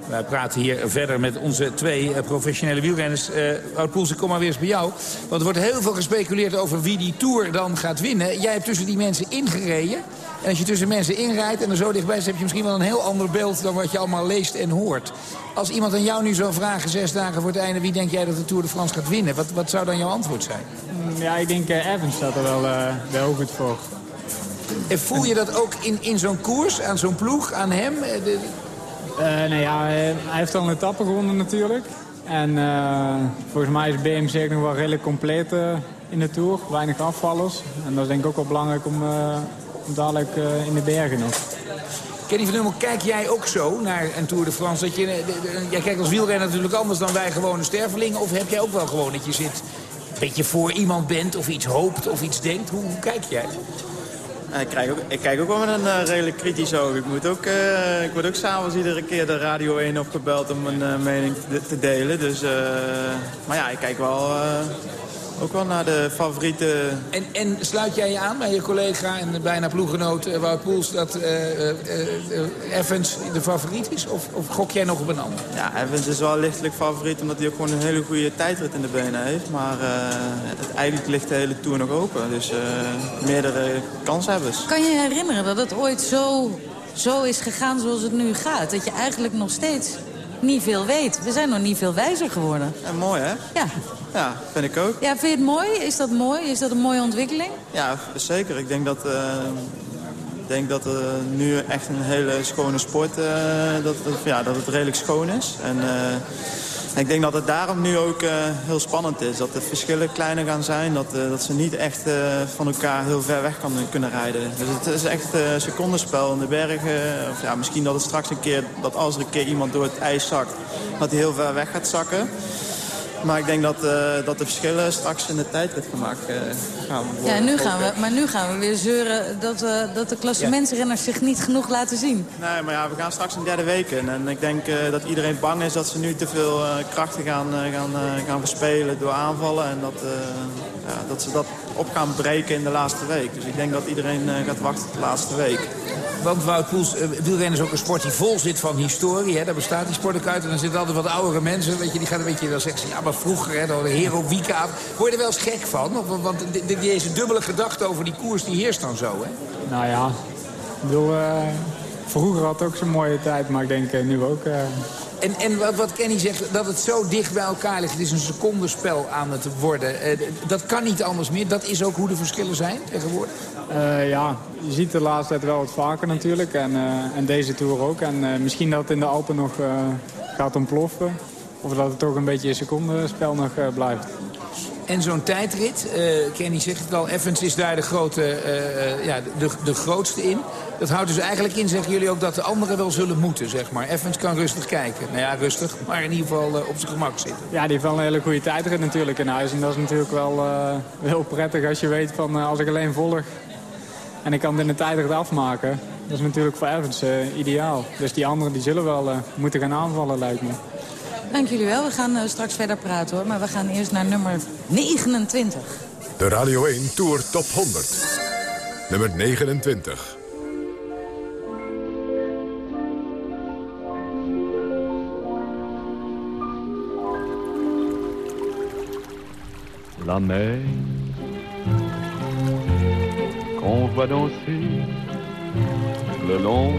Wij praten hier verder met onze twee eh, professionele wielrenners. Eh Wout Poels, ik kom maar weer eens bij jou. Want er wordt heel veel gespeculeerd over wie die Tour dan gaat winnen. Jij hebt tussen die mensen ingereden. En als je tussen mensen inrijdt en er zo dichtbij zit... heb je misschien wel een heel ander beeld dan wat je allemaal leest en hoort. Als iemand aan jou nu zou vragen, zes dagen voor het einde... wie denk jij dat de Tour de France gaat winnen? Wat, wat zou dan jouw antwoord zijn? Mm, Ja, ik denk eh, Evans staat er wel, eh, wel goed voor. En voel je dat ook in, in zo'n koers, aan zo'n ploeg, aan hem? Eh, de- nou ja, hij heeft al een etappe gewonnen natuurlijk. En volgens mij is BMC nog wel redelijk compleet in de Tour. Weinig afvallers. En dat is denk ik ook wel belangrijk om dadelijk eh, in de bergen nog. Kenny van Hummel, kijk jij ook zo naar een Tour de France? Dat je, eh, de- de- jij kijkt als wielrenner natuurlijk anders dan wij gewone stervelingen. Of heb jij ook wel gewoon dat je zit, een beetje voor iemand bent of iets hoopt of iets denkt? Hoe, hoe kijk jij? Ja, Ik, krijg ook, ik kijk ook wel met een eh, redelijk kritisch oog. Ik, moet ook, eh, ik word ook s'avonds iedere keer de Radio 1 opgebeld om mijn eh, mening te, te delen. Dus, eh, maar ja, ik kijk wel, eh, ook wel naar de favoriete... En, en sluit jij je aan bij je collega en bijna ploeggenoot eh, Wout Poels... dat eh, eh, eh, Evans de favoriet is? Of, of gok jij nog op een ander? Ja, Evans is wel lichtelijk favoriet omdat hij ook gewoon een hele goede tijdrit in de benen heeft. Maar eh, het, eigenlijk ligt de hele Tour nog open. Dus eh, meerdere kanshebbers. Kan je je herinneren dat het ooit zo, zo is gegaan zoals het nu gaat? Dat je eigenlijk nog steeds niet veel weet. We zijn nog niet veel wijzer geworden. Ja, mooi hè? Ja. Ja, vind ik ook. Ja, vind je het mooi? Is dat mooi? Is dat een mooie ontwikkeling? Ja, zeker. Ik denk dat, eh, ik denk dat er nu echt een hele schone sport, eh, dat, dat, ja, dat het redelijk schoon is. En eh, ik denk dat het daarom nu ook eh, heel spannend is. Dat de verschillen kleiner gaan zijn. Dat, eh, dat ze niet echt eh, van elkaar heel ver weg kan, kunnen rijden. Dus het is echt een secondenspel in de bergen. Of ja, misschien dat het straks een keer, dat als er een keer iemand door het ijs zakt, dat hij heel ver weg gaat zakken. Maar ik denk dat, eh, dat de verschillen straks in de gemaakt eh, gaan worden. Ja, nu gaan we, maar nu gaan we weer zeuren dat, eh, dat de klassementsrenners zich niet genoeg laten zien. Nee, maar ja, we gaan straks een derde week in. En ik denk dat iedereen bang is dat ze nu te veel krachten gaan, gaan, gaan verspelen door aanvallen. En dat, ja, dat ze dat op gaan breken in de laatste week. Dus ik denk dat iedereen gaat wachten tot de laatste week. Want Wout Poels, uh, wielrennen is ook een sport die vol zit van historie. Hè? Daar bestaat die sport ook uit. En dan zitten altijd wat oudere mensen. Weet je, die gaan een beetje wel zeggen, ja, maar vroeger, hè, de heroïeke Word je er wel eens gek van? Of, want deze dubbele gedachte over die koers, die heerst dan zo, hè? Nou ja, ik bedoel, uh, vroeger had het ook zo'n mooie tijd, maar ik denk uh, nu ook... En, en wat, wat Kenny zegt, dat het zo dicht bij elkaar ligt. Het is een secondenspel aan het worden. dat kan niet anders meer. Dat is ook hoe de verschillen zijn tegenwoordig. Uh, ja, je ziet de laatste tijd wel wat vaker natuurlijk. En, uh, en deze Tour ook. En misschien dat het in de Alpen nog gaat ontploffen. Of dat het toch een beetje een secondenspel nog blijft. En zo'n tijdrit, Kenny zegt het al, Evans is daar de, grote, ja, de, de grootste in. Dat houdt dus eigenlijk in, zeggen jullie ook, dat de anderen wel zullen moeten, zeg maar. Evans kan rustig kijken. Nou ja, rustig, maar in ieder geval op zijn gemak zitten. Ja, die heeft wel een hele goede tijdrit natuurlijk in huis. En dat is natuurlijk wel heel prettig als je weet van, als ik alleen volg en ik kan in de tijd afmaken. Dat is natuurlijk voor Evans uh, ideaal. Dus die anderen die zullen wel uh, moeten gaan aanvallen, lijkt me. Dank jullie wel. We gaan uh, straks verder praten hoor. Maar we gaan eerst naar nummer 29. De Radio 1 Tour Top 100. Nummer 29. La mer on voit danser le long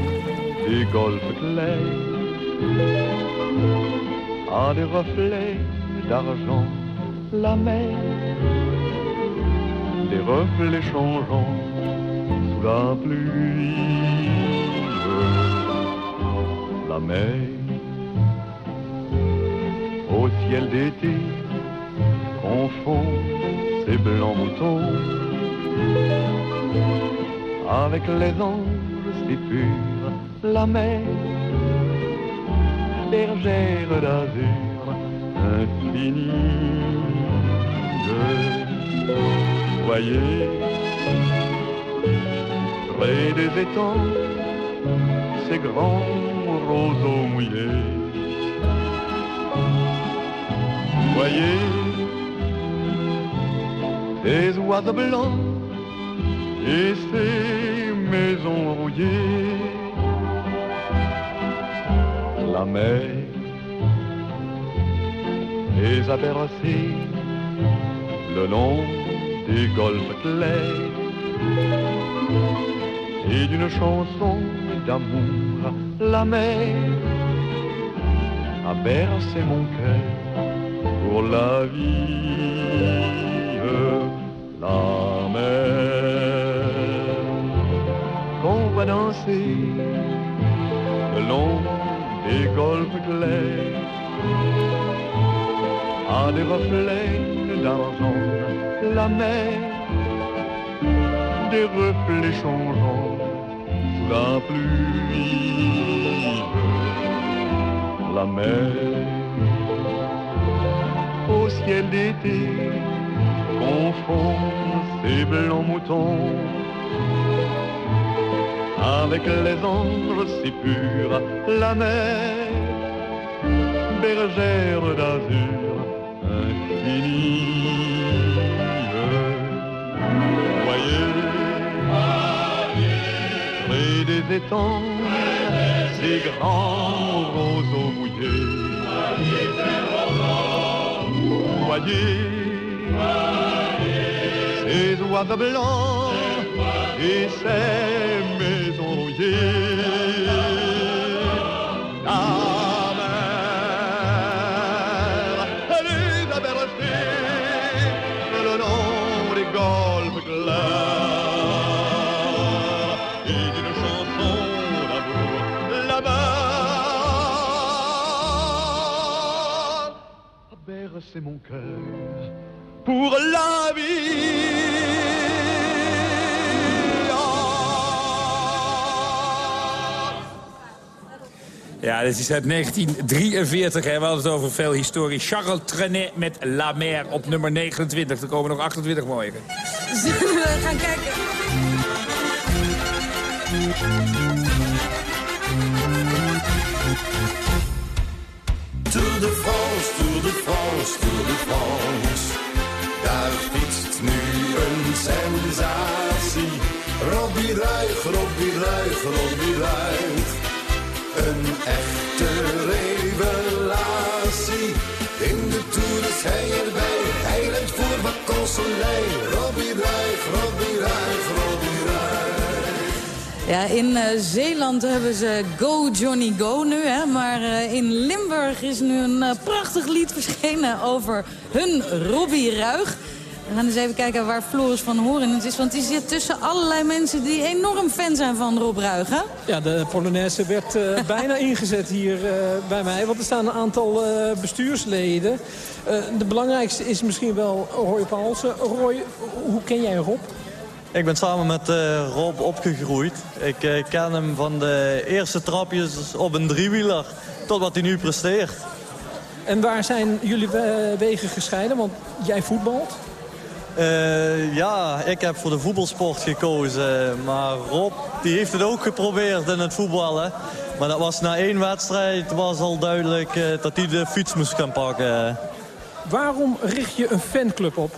des golfes clairs à des reflets d'argent la mer, des reflets changeants sous la pluie. La mer. Au ciel d'été confond ses blancs moutons. Avec les anges si purs, la mer, bergère d'azur infinie. Voyez, près des étangs, ces grands roseaux mouillés. Voyez, des oiseaux blancs et ces maisons rouillées. La mer les a bercées le long des golfes clairs et d'une chanson d'amour la mer a bercé mon cœur pour la vie. La mer qu'on va danser le long des golfes clairs. À des reflets d'argent la mer. Des reflets changeants sous la pluie. La mer. Au ciel d'été confond ces blancs moutons avec les anges si purs, la mer, bergère d'azur infinie. Voyez, près des étangs, ces grands roseaux mouillés. Voyez, ces oiseaux blancs et ces maisons été la mer, les abeilles fées, le long des golfes clairs, et d'une chanson d'amour là-bas, a bercé mon cœur pour la vie. Ja, dit is uit 1943. Hè. We hadden het over veel historie. Charles Trenet met La Mer op nummer 29. Er komen nog 28 mooie. Zullen we gaan kijken? Tour de France, Tour de France, Tour de France. Daar fietst nu een sensatie. Robbie Ruig, Robbie Ruig, Robbie Ruig. Een echte revelatie. In de Tour is hij erbij. Hij rijdt voor wat Consolij. Robbie Ruig, Robbie Ruig, Robbie. Ja, in eh, Zeeland hebben ze Go Johnny Go nu. Hè? Maar eh, in Limburg is nu een eh, prachtig lied verschenen over hun Robbie Ruig. We gaan eens even kijken waar Floris van Horen het is. Want die zit tussen allerlei mensen die enorm fan zijn van Rob Ruig. Hè? Ja, de Polonaise werd eh, bijna ingezet hier eh, bij mij. Want er staan een aantal eh, bestuursleden. Eh, de belangrijkste is misschien wel Roy Paulsen. Roy, hoe ken jij Rob? Ik ben samen met eh, Rob opgegroeid. Ik ken hem van de eerste trapjes op een driewieler tot wat hij nu presteert. En waar zijn jullie we- wegen gescheiden? Want jij voetbalt. Eh, ja, ik heb voor de voetbalsport gekozen. Maar Rob die heeft het ook geprobeerd in het voetballen. Maar dat was na één wedstrijd was al duidelijk eh, dat hij de fiets moest gaan pakken. Waarom richt je een fanclub op?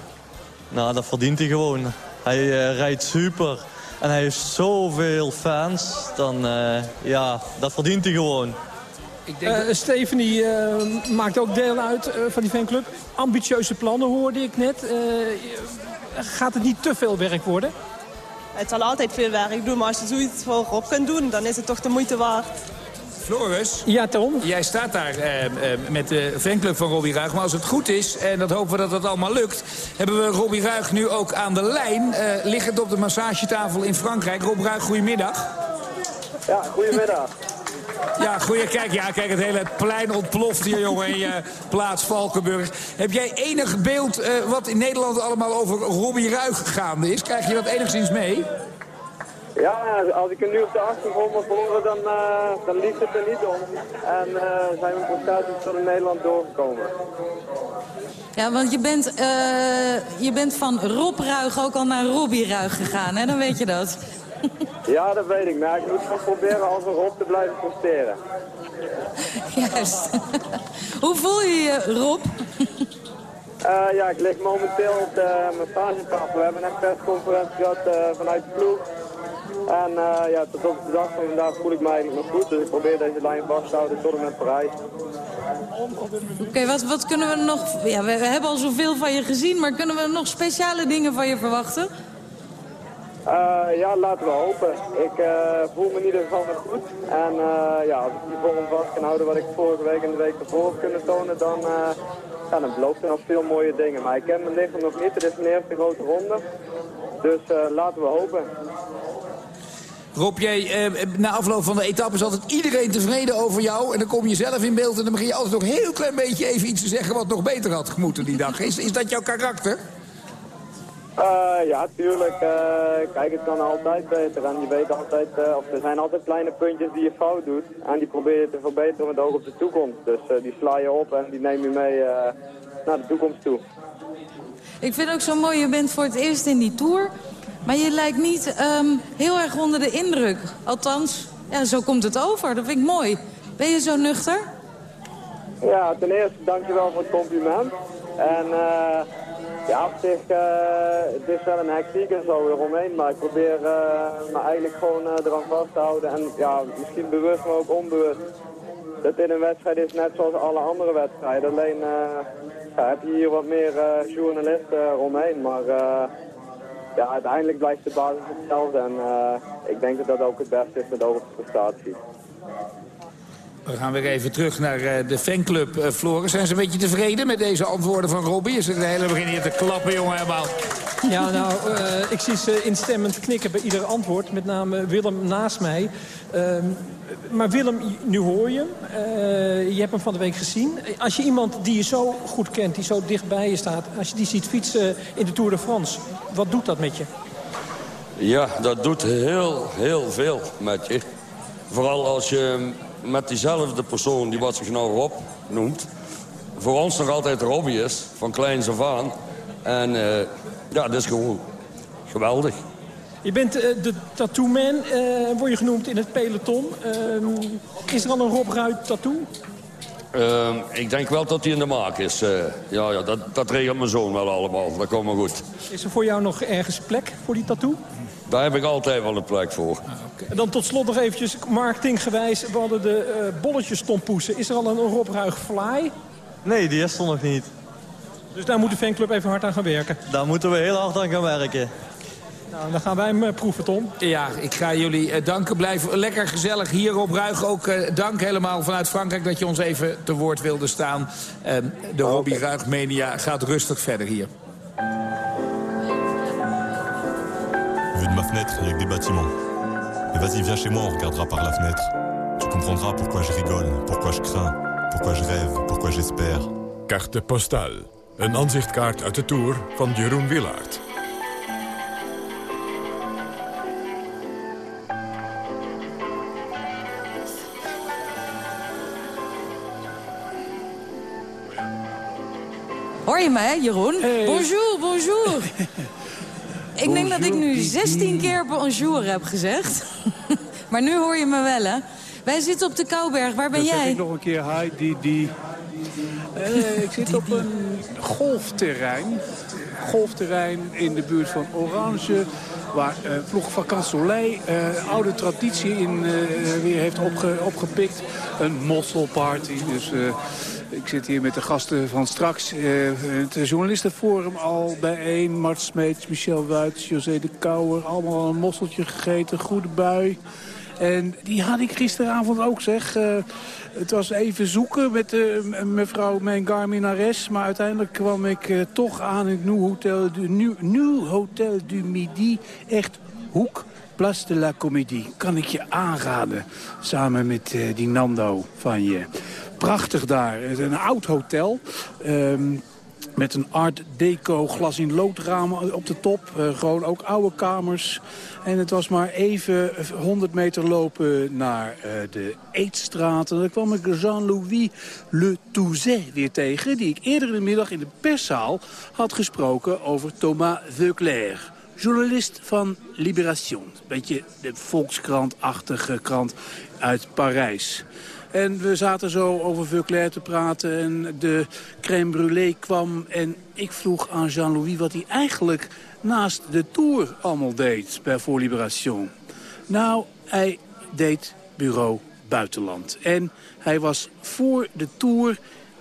Nou, dat verdient hij gewoon. Hij eh, rijdt super. En hij heeft zoveel fans. Dan, ja, dat verdient hij gewoon. Eh, Stephanie eh, maakt ook deel uit eh, van die fanclub. Ambitieuze plannen hoorde ik net. Eh, gaat het niet te veel werk worden? Het zal altijd veel werk doen, maar als je zoiets voor Rob kunt doen, dan is het toch de moeite waard. Floris? Ja, Tom? Jij staat daar eh, eh, met de fanclub van Robbie Ruig. Maar als het goed is, en dat hopen we dat het allemaal lukt... hebben we Robbie Ruig nu ook aan de lijn, eh, liggend op de massagetafel in Frankrijk. Rob Ruig, goedemiddag. Ja, goedemiddag. Ja, goeie, kijk, ja, kijk, het hele plein ontploft hier, jongen, in je plaats Valkenburg. Heb jij enig beeld eh, wat in Nederland allemaal over Robbie Ruig gaande is? Krijg je dat enigszins mee? Ja, als ik er nu op de achtergrond mag horen, dan, eh dan liep het er niet om. En eh, zijn we prestaties tot in Nederland doorgekomen. Ja, want je bent, eh, je bent van Rob Ruig ook al naar Robbie Ruig gegaan, hè? Dan weet je dat. Ja, dat weet ik. Maar ik moet gewoon proberen als een Rob te blijven presteren. Juist. Hoe voel je je, Rob? Eh, ja, ik lig momenteel op de massagetafel. We hebben een persconferentie gehad eh, vanuit de ploeg. En eh, ja, tot op de dag van vandaag voel ik mij eigenlijk nog goed. Dus ik probeer deze lijn vast te houden tot en met Parijs. Oké, wat, wat kunnen we nog... Ja, we, we hebben al zoveel van je gezien, maar kunnen we nog speciale dingen van je verwachten? Eh, ja, laten we hopen. Ik eh, voel me in ieder geval goed. En eh, ja, als ik die vorm vast kan houden wat ik vorige week en de week ervoor heb kunnen tonen, dan, ja, dan belooft er nog veel mooie dingen. Maar ik ken mijn lichaam nog niet. Het is mijn eerste grote ronde. Dus laten we hopen. Rob, jij, eh, na afloop van de etappe is altijd iedereen tevreden over jou. En dan kom je zelf in beeld en dan begin je altijd nog een heel klein beetje even iets te zeggen wat nog beter had gemoeten die dag. Is, is dat jouw karakter? Eh, ja, tuurlijk. eh, kijk, het kan altijd beter. En je weet altijd, eh, of er zijn altijd kleine puntjes die je fout doet. En die probeer je te verbeteren met oog op de toekomst. Dus die sla je op en die neem je mee naar de toekomst toe. Ik vind ook zo mooi, je bent voor het eerst in die Tour. Maar je lijkt niet ehm, heel erg onder de indruk. Althans, ja, zo komt het over. Dat vind ik mooi. Ben je zo nuchter? Ja, ten eerste dankjewel voor het compliment. En eh, ja, op zich, eh, het is wel een hectiek en zo eromheen, maar ik probeer eh, me eigenlijk gewoon eh, eraan vast te houden. En ja, misschien bewust, maar ook onbewust. Dat in een wedstrijd is net zoals alle andere wedstrijden. Alleen ja, heb je hier wat meer journalisten eromheen, maar ja, uiteindelijk blijft de basis hetzelfde. En ik denk dat dat ook het beste is met oog de. We gaan weer even terug naar eh, de fanclub eh, Floris. Zijn ze een beetje tevreden met deze antwoorden van Robbie? Is het de hele begin hier te klappen, jongen, helemaal. Ja, nou, eh, ik zie ze instemmend knikken bij ieder antwoord. Met name Willem naast mij. Ehm, maar Willem, nu hoor je hem. Eh, je hebt hem van de week gezien. Als je iemand die je zo goed kent, die zo dicht bij je staat... als je die ziet fietsen in de Tour de France, wat doet dat met je? Ja, dat doet heel, heel veel met je. Vooral als je met diezelfde persoon, die wat zich nou Rob noemt... voor ons nog altijd Robbie is, van kleins af aan. En eh, ja, dat is gewoon geweldig. Je bent eh, de tattoo man, eh, word je genoemd in het peloton. Ehm, is er al een Rob Ruit tattoo? Ehm, ik denk wel dat hij in de maak is. Ja, ja dat, dat regelt mijn zoon wel allemaal. Dat komt maar goed. Is er voor jou nog ergens plek voor die tattoo? Daar heb ik altijd wel een plek voor. En dan tot slot nog eventjes marketinggewijs. We hadden de eh bolletjes tompoesen. Is er al een Rob Ruig fly? Nee, die is er nog niet. Dus daar moet de fanclub even hard aan gaan werken. Daar moeten we heel hard aan gaan werken. Nou, dan gaan wij hem eh, proeven, Tom. Ja, ik ga jullie eh, danken. Blijf lekker gezellig hier op Ruig. Ook eh, dank helemaal vanuit Frankrijk dat je ons even te woord wilde staan. Ehm, de Robbie Ruig Mania gaat rustig verder hier. De ma fenêtre, il y a que des bâtiments. Mais vas-y, viens chez moi, on regardera par la fenêtre. Tu comprendras pourquoi je rigole, pourquoi je crains, pourquoi je rêve, pourquoi j'espère. Carte postale. Een aanzichtkaart uit de Tour van Jeroen Willaert. Hoor je mij, Jeroen? Bonjour, bonjour. ik denk dat ik nu 16 keer bonjour heb gezegd. maar nu hoor je me wel, hè? Wij zitten op de Kouberg. Waar ben Dan zeg jij? ik nog een keer hi, die, die. Eh, ik zit op een golfterrein. Golfterrein in de buurt van Orange. Waar eh ploeg Soleil eh, oude traditie in weer heeft opge, opgepikt. Een mosselparty. Dus ik zit hier met de gasten van straks. eh, het journalistenforum al bijeen. Mart Smeets, Michel Wuits, José de Kouwer. Allemaal een mosseltje gegeten. Goede bui. En die had ik gisteravond ook, zeg. Eh, het was even zoeken met eh, mevrouw mijn Garminares. Maar uiteindelijk kwam ik toch aan het Nieuw Hotel, du, Nieuw, Hotel du Midi. Echt hoek, Place de la Comédie. Kan ik je aanraden, samen met die Nando van je. Prachtig daar. Het is een oud hotel. Ehm, met een art deco glas in loodramen op de top. Eh, gewoon ook oude kamers. En het was maar even 100 meter lopen naar eh, de Eetstraat. En dan kwam ik Jean-Louis Le Touzet weer tegen... die ik eerder in de middag in de perszaal had gesproken over Thomas Veuclair. Journalist van Libération. Beetje de Volkskrant-achtige krant uit Parijs. En we zaten zo over Veuclair te praten en de crème brûlée kwam. En ik vroeg aan Jean-Louis wat hij eigenlijk naast de Tour allemaal deed bij Voor Libération. Nou, hij deed bureau buitenland. En hij was voor de Tour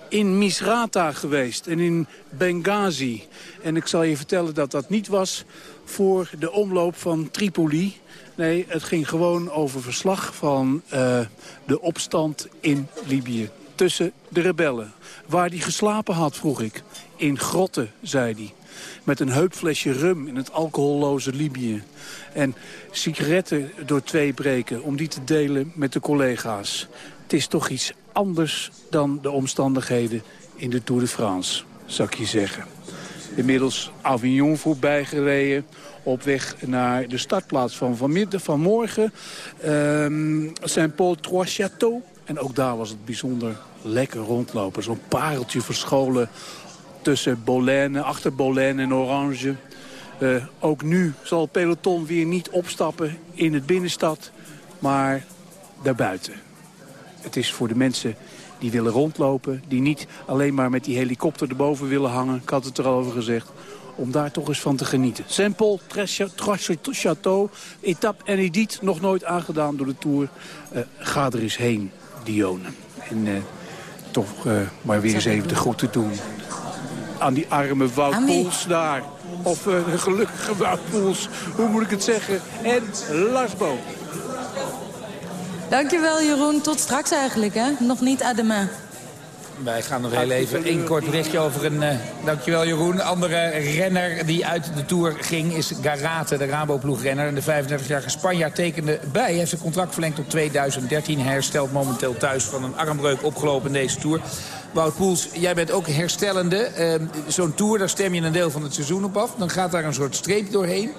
in Misrata geweest en in Benghazi. En ik zal je vertellen dat dat niet was voor de omloop van Tripoli. Nee, het ging gewoon over verslag van eh, de opstand in Libië. Tussen de rebellen. Waar die geslapen had, vroeg ik. In grotten, zei hij. Met een heupflesje rum in het alcoholloze Libië. En sigaretten door twee breken om die te delen met de collega's. Het is toch iets anders dan de omstandigheden in de Tour de France, zou ik je zeggen. Inmiddels Avignon voorbij gereden. Op weg naar de startplaats van vanmiddag, vanmorgen. Ehm Saint-Paul-Trois-Châteaux. En ook daar was het bijzonder lekker rondlopen. Zo'n pareltje verscholen tussen Bolaine, achter Bolaine en Orange. Eh, ook nu zal het peloton weer niet opstappen in het binnenstad, maar daarbuiten. Het is voor de mensen die willen rondlopen, die niet alleen maar met die helikopter erboven willen hangen. Ik had het er al over gezegd. Om daar toch eens van te genieten. Saint-Paul, Trois-Châteaux, etappe en edit, nog nooit aangedaan door de Tour. Eh, ga er eens heen, Dione. En eh, toch eh, maar weer eens even de groeten doen aan die arme Wout Poels daar. Of de gelukkige Wout Poels, hoe moet ik het zeggen? En Lars Boom. Dankjewel, Jeroen. Tot straks eigenlijk, hè? Nog niet à demain. Wij gaan nog heel even één kort berichtje over een... eh, dankjewel Jeroen. Een andere renner die uit de Tour ging is Garate, de Rabo-ploegrenner. En de 35-jarige Spanjaard tekende bij. Heeft zijn contract verlengd tot 2013. Hij herstelt momenteel thuis van een armbreuk opgelopen in deze Tour. Wout Poels, jij bent ook herstellende. Eh, Zo'n Tour, daar stem je een deel van het seizoen op af. Dan gaat daar een soort streep doorheen.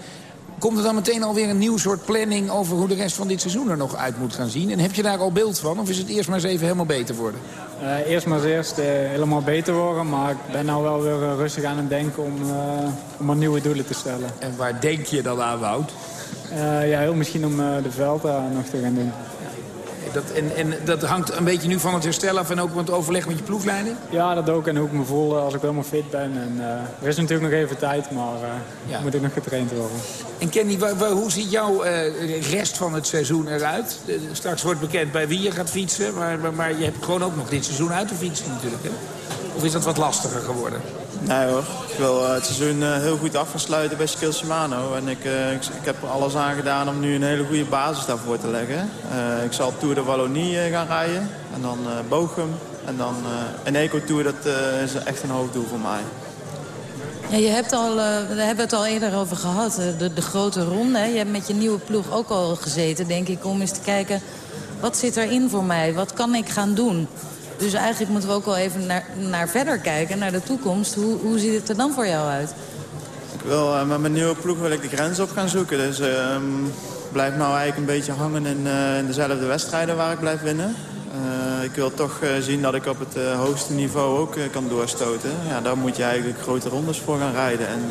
Komt er dan meteen alweer een nieuw soort planning over hoe de rest van dit seizoen er nog uit moet gaan zien? En heb je daar al beeld van? Of is het eerst maar eens even helemaal beter worden? Eh, eerst maar eens eerst eh, helemaal beter worden. Maar ik ben nou wel weer eh, rustig aan het denken om, eh, om nieuwe doelen te stellen. En waar denk je dan aan, Wout? Ja, heel misschien om de Vuelta nog te gaan doen. Dat, en, en dat hangt een beetje nu van het herstel af en ook van het overleg met je ploegleiding? Ja, dat ook. En hoe ik me voel als ik helemaal fit ben. En, uh, er is natuurlijk nog even tijd, maar uh, ja. moet ik nog getraind worden. En Kenny, hoe ziet jouw uh, rest van het seizoen eruit? straks wordt bekend bij wie je gaat fietsen. Maar, maar, je hebt gewoon ook nog dit seizoen uit te fietsen natuurlijk. Hè? Of is dat wat lastiger geworden? Nee hoor, ik wil uh, het seizoen uh, heel goed af gaan sluiten bij Skill Shimano. En ik, ik, ik, heb er alles aan gedaan om nu een hele goede basis daarvoor te leggen. ik zal Tour de Wallonie gaan rijden. En dan Bochum. En dan een Eco-Tour, dat is echt een hoofddoel voor mij. Ja, je hebt al, daar hebben het al eerder over gehad, de, de grote ronde. Je hebt met je nieuwe ploeg ook al gezeten, denk ik, om eens te kijken... wat zit erin voor mij, wat kan ik gaan doen... Dus eigenlijk moeten we ook wel even naar, naar verder kijken, naar de toekomst. Hoe, hoe ziet het er dan voor jou uit? Ik wil, uh, met mijn nieuwe ploeg wil ik de grens op gaan zoeken. Dus uh, blijf nou eigenlijk een beetje hangen in, uh, in dezelfde wedstrijden waar ik blijf winnen. Ik wil toch zien dat ik op het hoogste niveau ook kan doorstoten. Ja, daar moet je eigenlijk grote rondes voor gaan rijden. En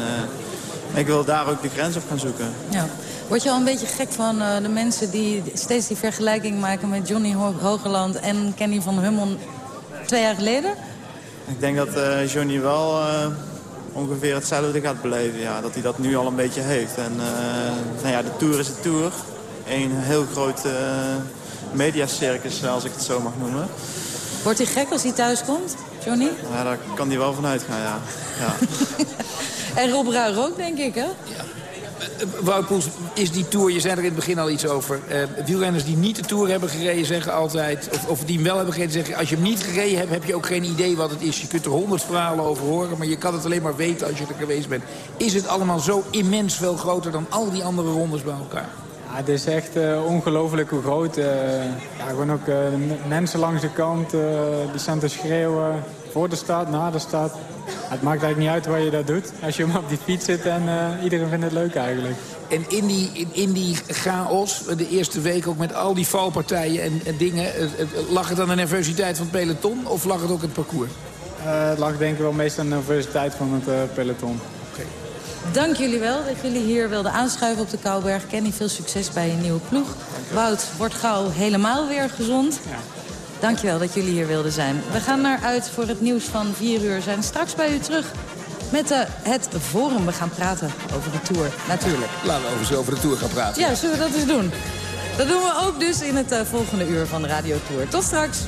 ik wil daar ook de grens op gaan zoeken. Ja. Word je al een beetje gek van de mensen die steeds die vergelijking maken met Johnny Hogeland en Kenny van Hummel twee jaar geleden? Ik denk dat Johnny wel ongeveer hetzelfde gaat beleven. Ja. Dat hij dat nu al een beetje heeft. En uh, nou ja, de Tour is de Tour. Een heel groot mediacircus, als ik het zo mag noemen. Wordt hij gek als hij thuis komt, Johnny? Ja, daar kan hij wel van uitgaan, ja. ja. en Rob Ruijg ook, denk ik, hè? Ja. Eh, Wout Poels, is die Tour, je zei er in het begin al iets over... Uh, wielrenners die niet de Tour hebben gereden zeggen altijd... Of, of die hem wel hebben gereden zeggen... als je hem niet gereden hebt, heb je ook geen idee wat het is. Je kunt er honderd verhalen over horen... maar je kan het alleen maar weten als je er geweest bent. Is het allemaal zo immens veel groter dan al die andere rondes bij elkaar? Ja, het is echt uh, ongelooflijk hoe groot. Uh, ja, gewoon ook uh, mensen langs de kant die staan te schreeuwen. Voor de stad, na de stad. Het maakt eigenlijk niet uit waar je dat doet. Als je op die fiets zit en iedereen vindt het leuk eigenlijk. En in die, in, in, die chaos, de eerste week ook met al die valpartijen en, en dingen... lag het dan de nervositeit van het peloton of lag het ook het parcours? Het lag denk ik wel meestal de nervositeit van het peloton. Dank jullie wel dat jullie hier wilden aanschuiven op de Kouwberg. Kenny, veel succes bij je nieuwe ploeg. Wout, wordt gauw helemaal weer gezond. Ja. Dankjewel dat jullie hier wilden zijn. We gaan naar uit voor het nieuws van 4 uur. zijn straks bij u terug met uh, het Forum. We gaan praten over de Tour, natuurlijk. Laten we over, over de Tour gaan praten. Ja, zullen we dat eens doen? Dat doen we ook dus in het uh, volgende uur van de Radio Tour. Tot straks.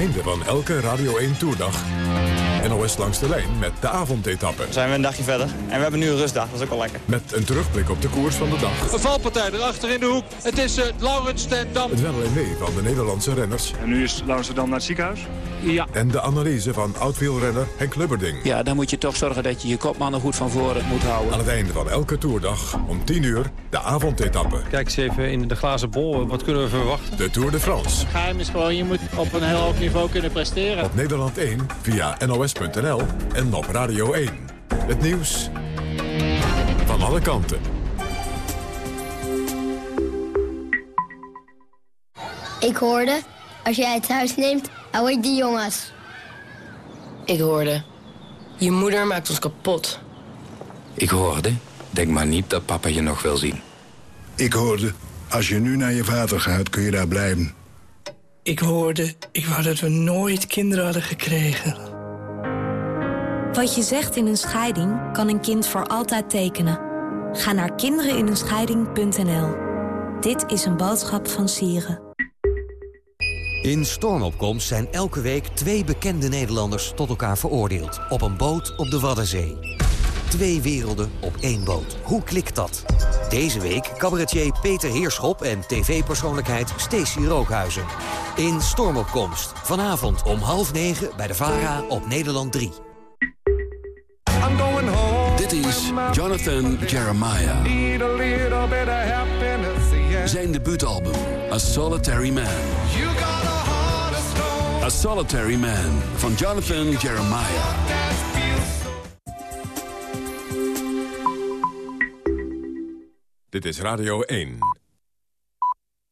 Einde van elke Radio 1 Toerdag. NOS langs de lijn met de avondetappe. Zijn we een dagje verder. En we hebben nu een rustdag, dat is ook wel lekker. Met een terugblik op de koers van de dag. Een valpartij erachter in de hoek. Het is uh, Laurens ten Dam. Het wel en mee van de Nederlandse renners. En nu is Laurens dan naar het ziekenhuis? Ja. En de analyse van oud-wielrenner Henk Lubberding. Ja, dan moet je toch zorgen dat je je kopmannen goed van voren moet houden. Aan het einde van elke toerdag om 10 uur de avondetappe. Kijk eens even in de glazen bol. Wat kunnen we verwachten? De Tour de France. Het geheim is gewoon, je moet op een heel hoog niveau kunnen presteren. Op Nederland 1 via nos.nl en op Radio 1. Het nieuws van alle kanten. Ik hoorde, als jij het huis neemt, hou ik die jongens. Ik hoorde, je moeder maakt ons kapot. Ik hoorde, denk maar niet dat papa je nog wil zien. Ik hoorde, als je nu naar je vader gaat, kun je daar blijven. Ik hoorde, ik wou dat we nooit kinderen hadden gekregen. Wat je zegt in een scheiding kan een kind voor altijd tekenen. Ga naar kinderinenscheiding.nl. Dit is een boodschap van Sieren. In Stormopkomst zijn elke week twee bekende Nederlanders tot elkaar veroordeeld. Op een boot op de Waddenzee. Twee werelden op één boot. Hoe klikt dat? Deze week cabaretier Peter Heerschop en tv-persoonlijkheid Stacey Rookhuizen. In Stormopkomst. Vanavond om half negen bij de VARA op Nederland 3. Dit is Jonathan Jeremiah. Zijn debuutalbum, A Solitary Man. A Solitary Man van Jonathan Jeremiah. Dit is Radio 1.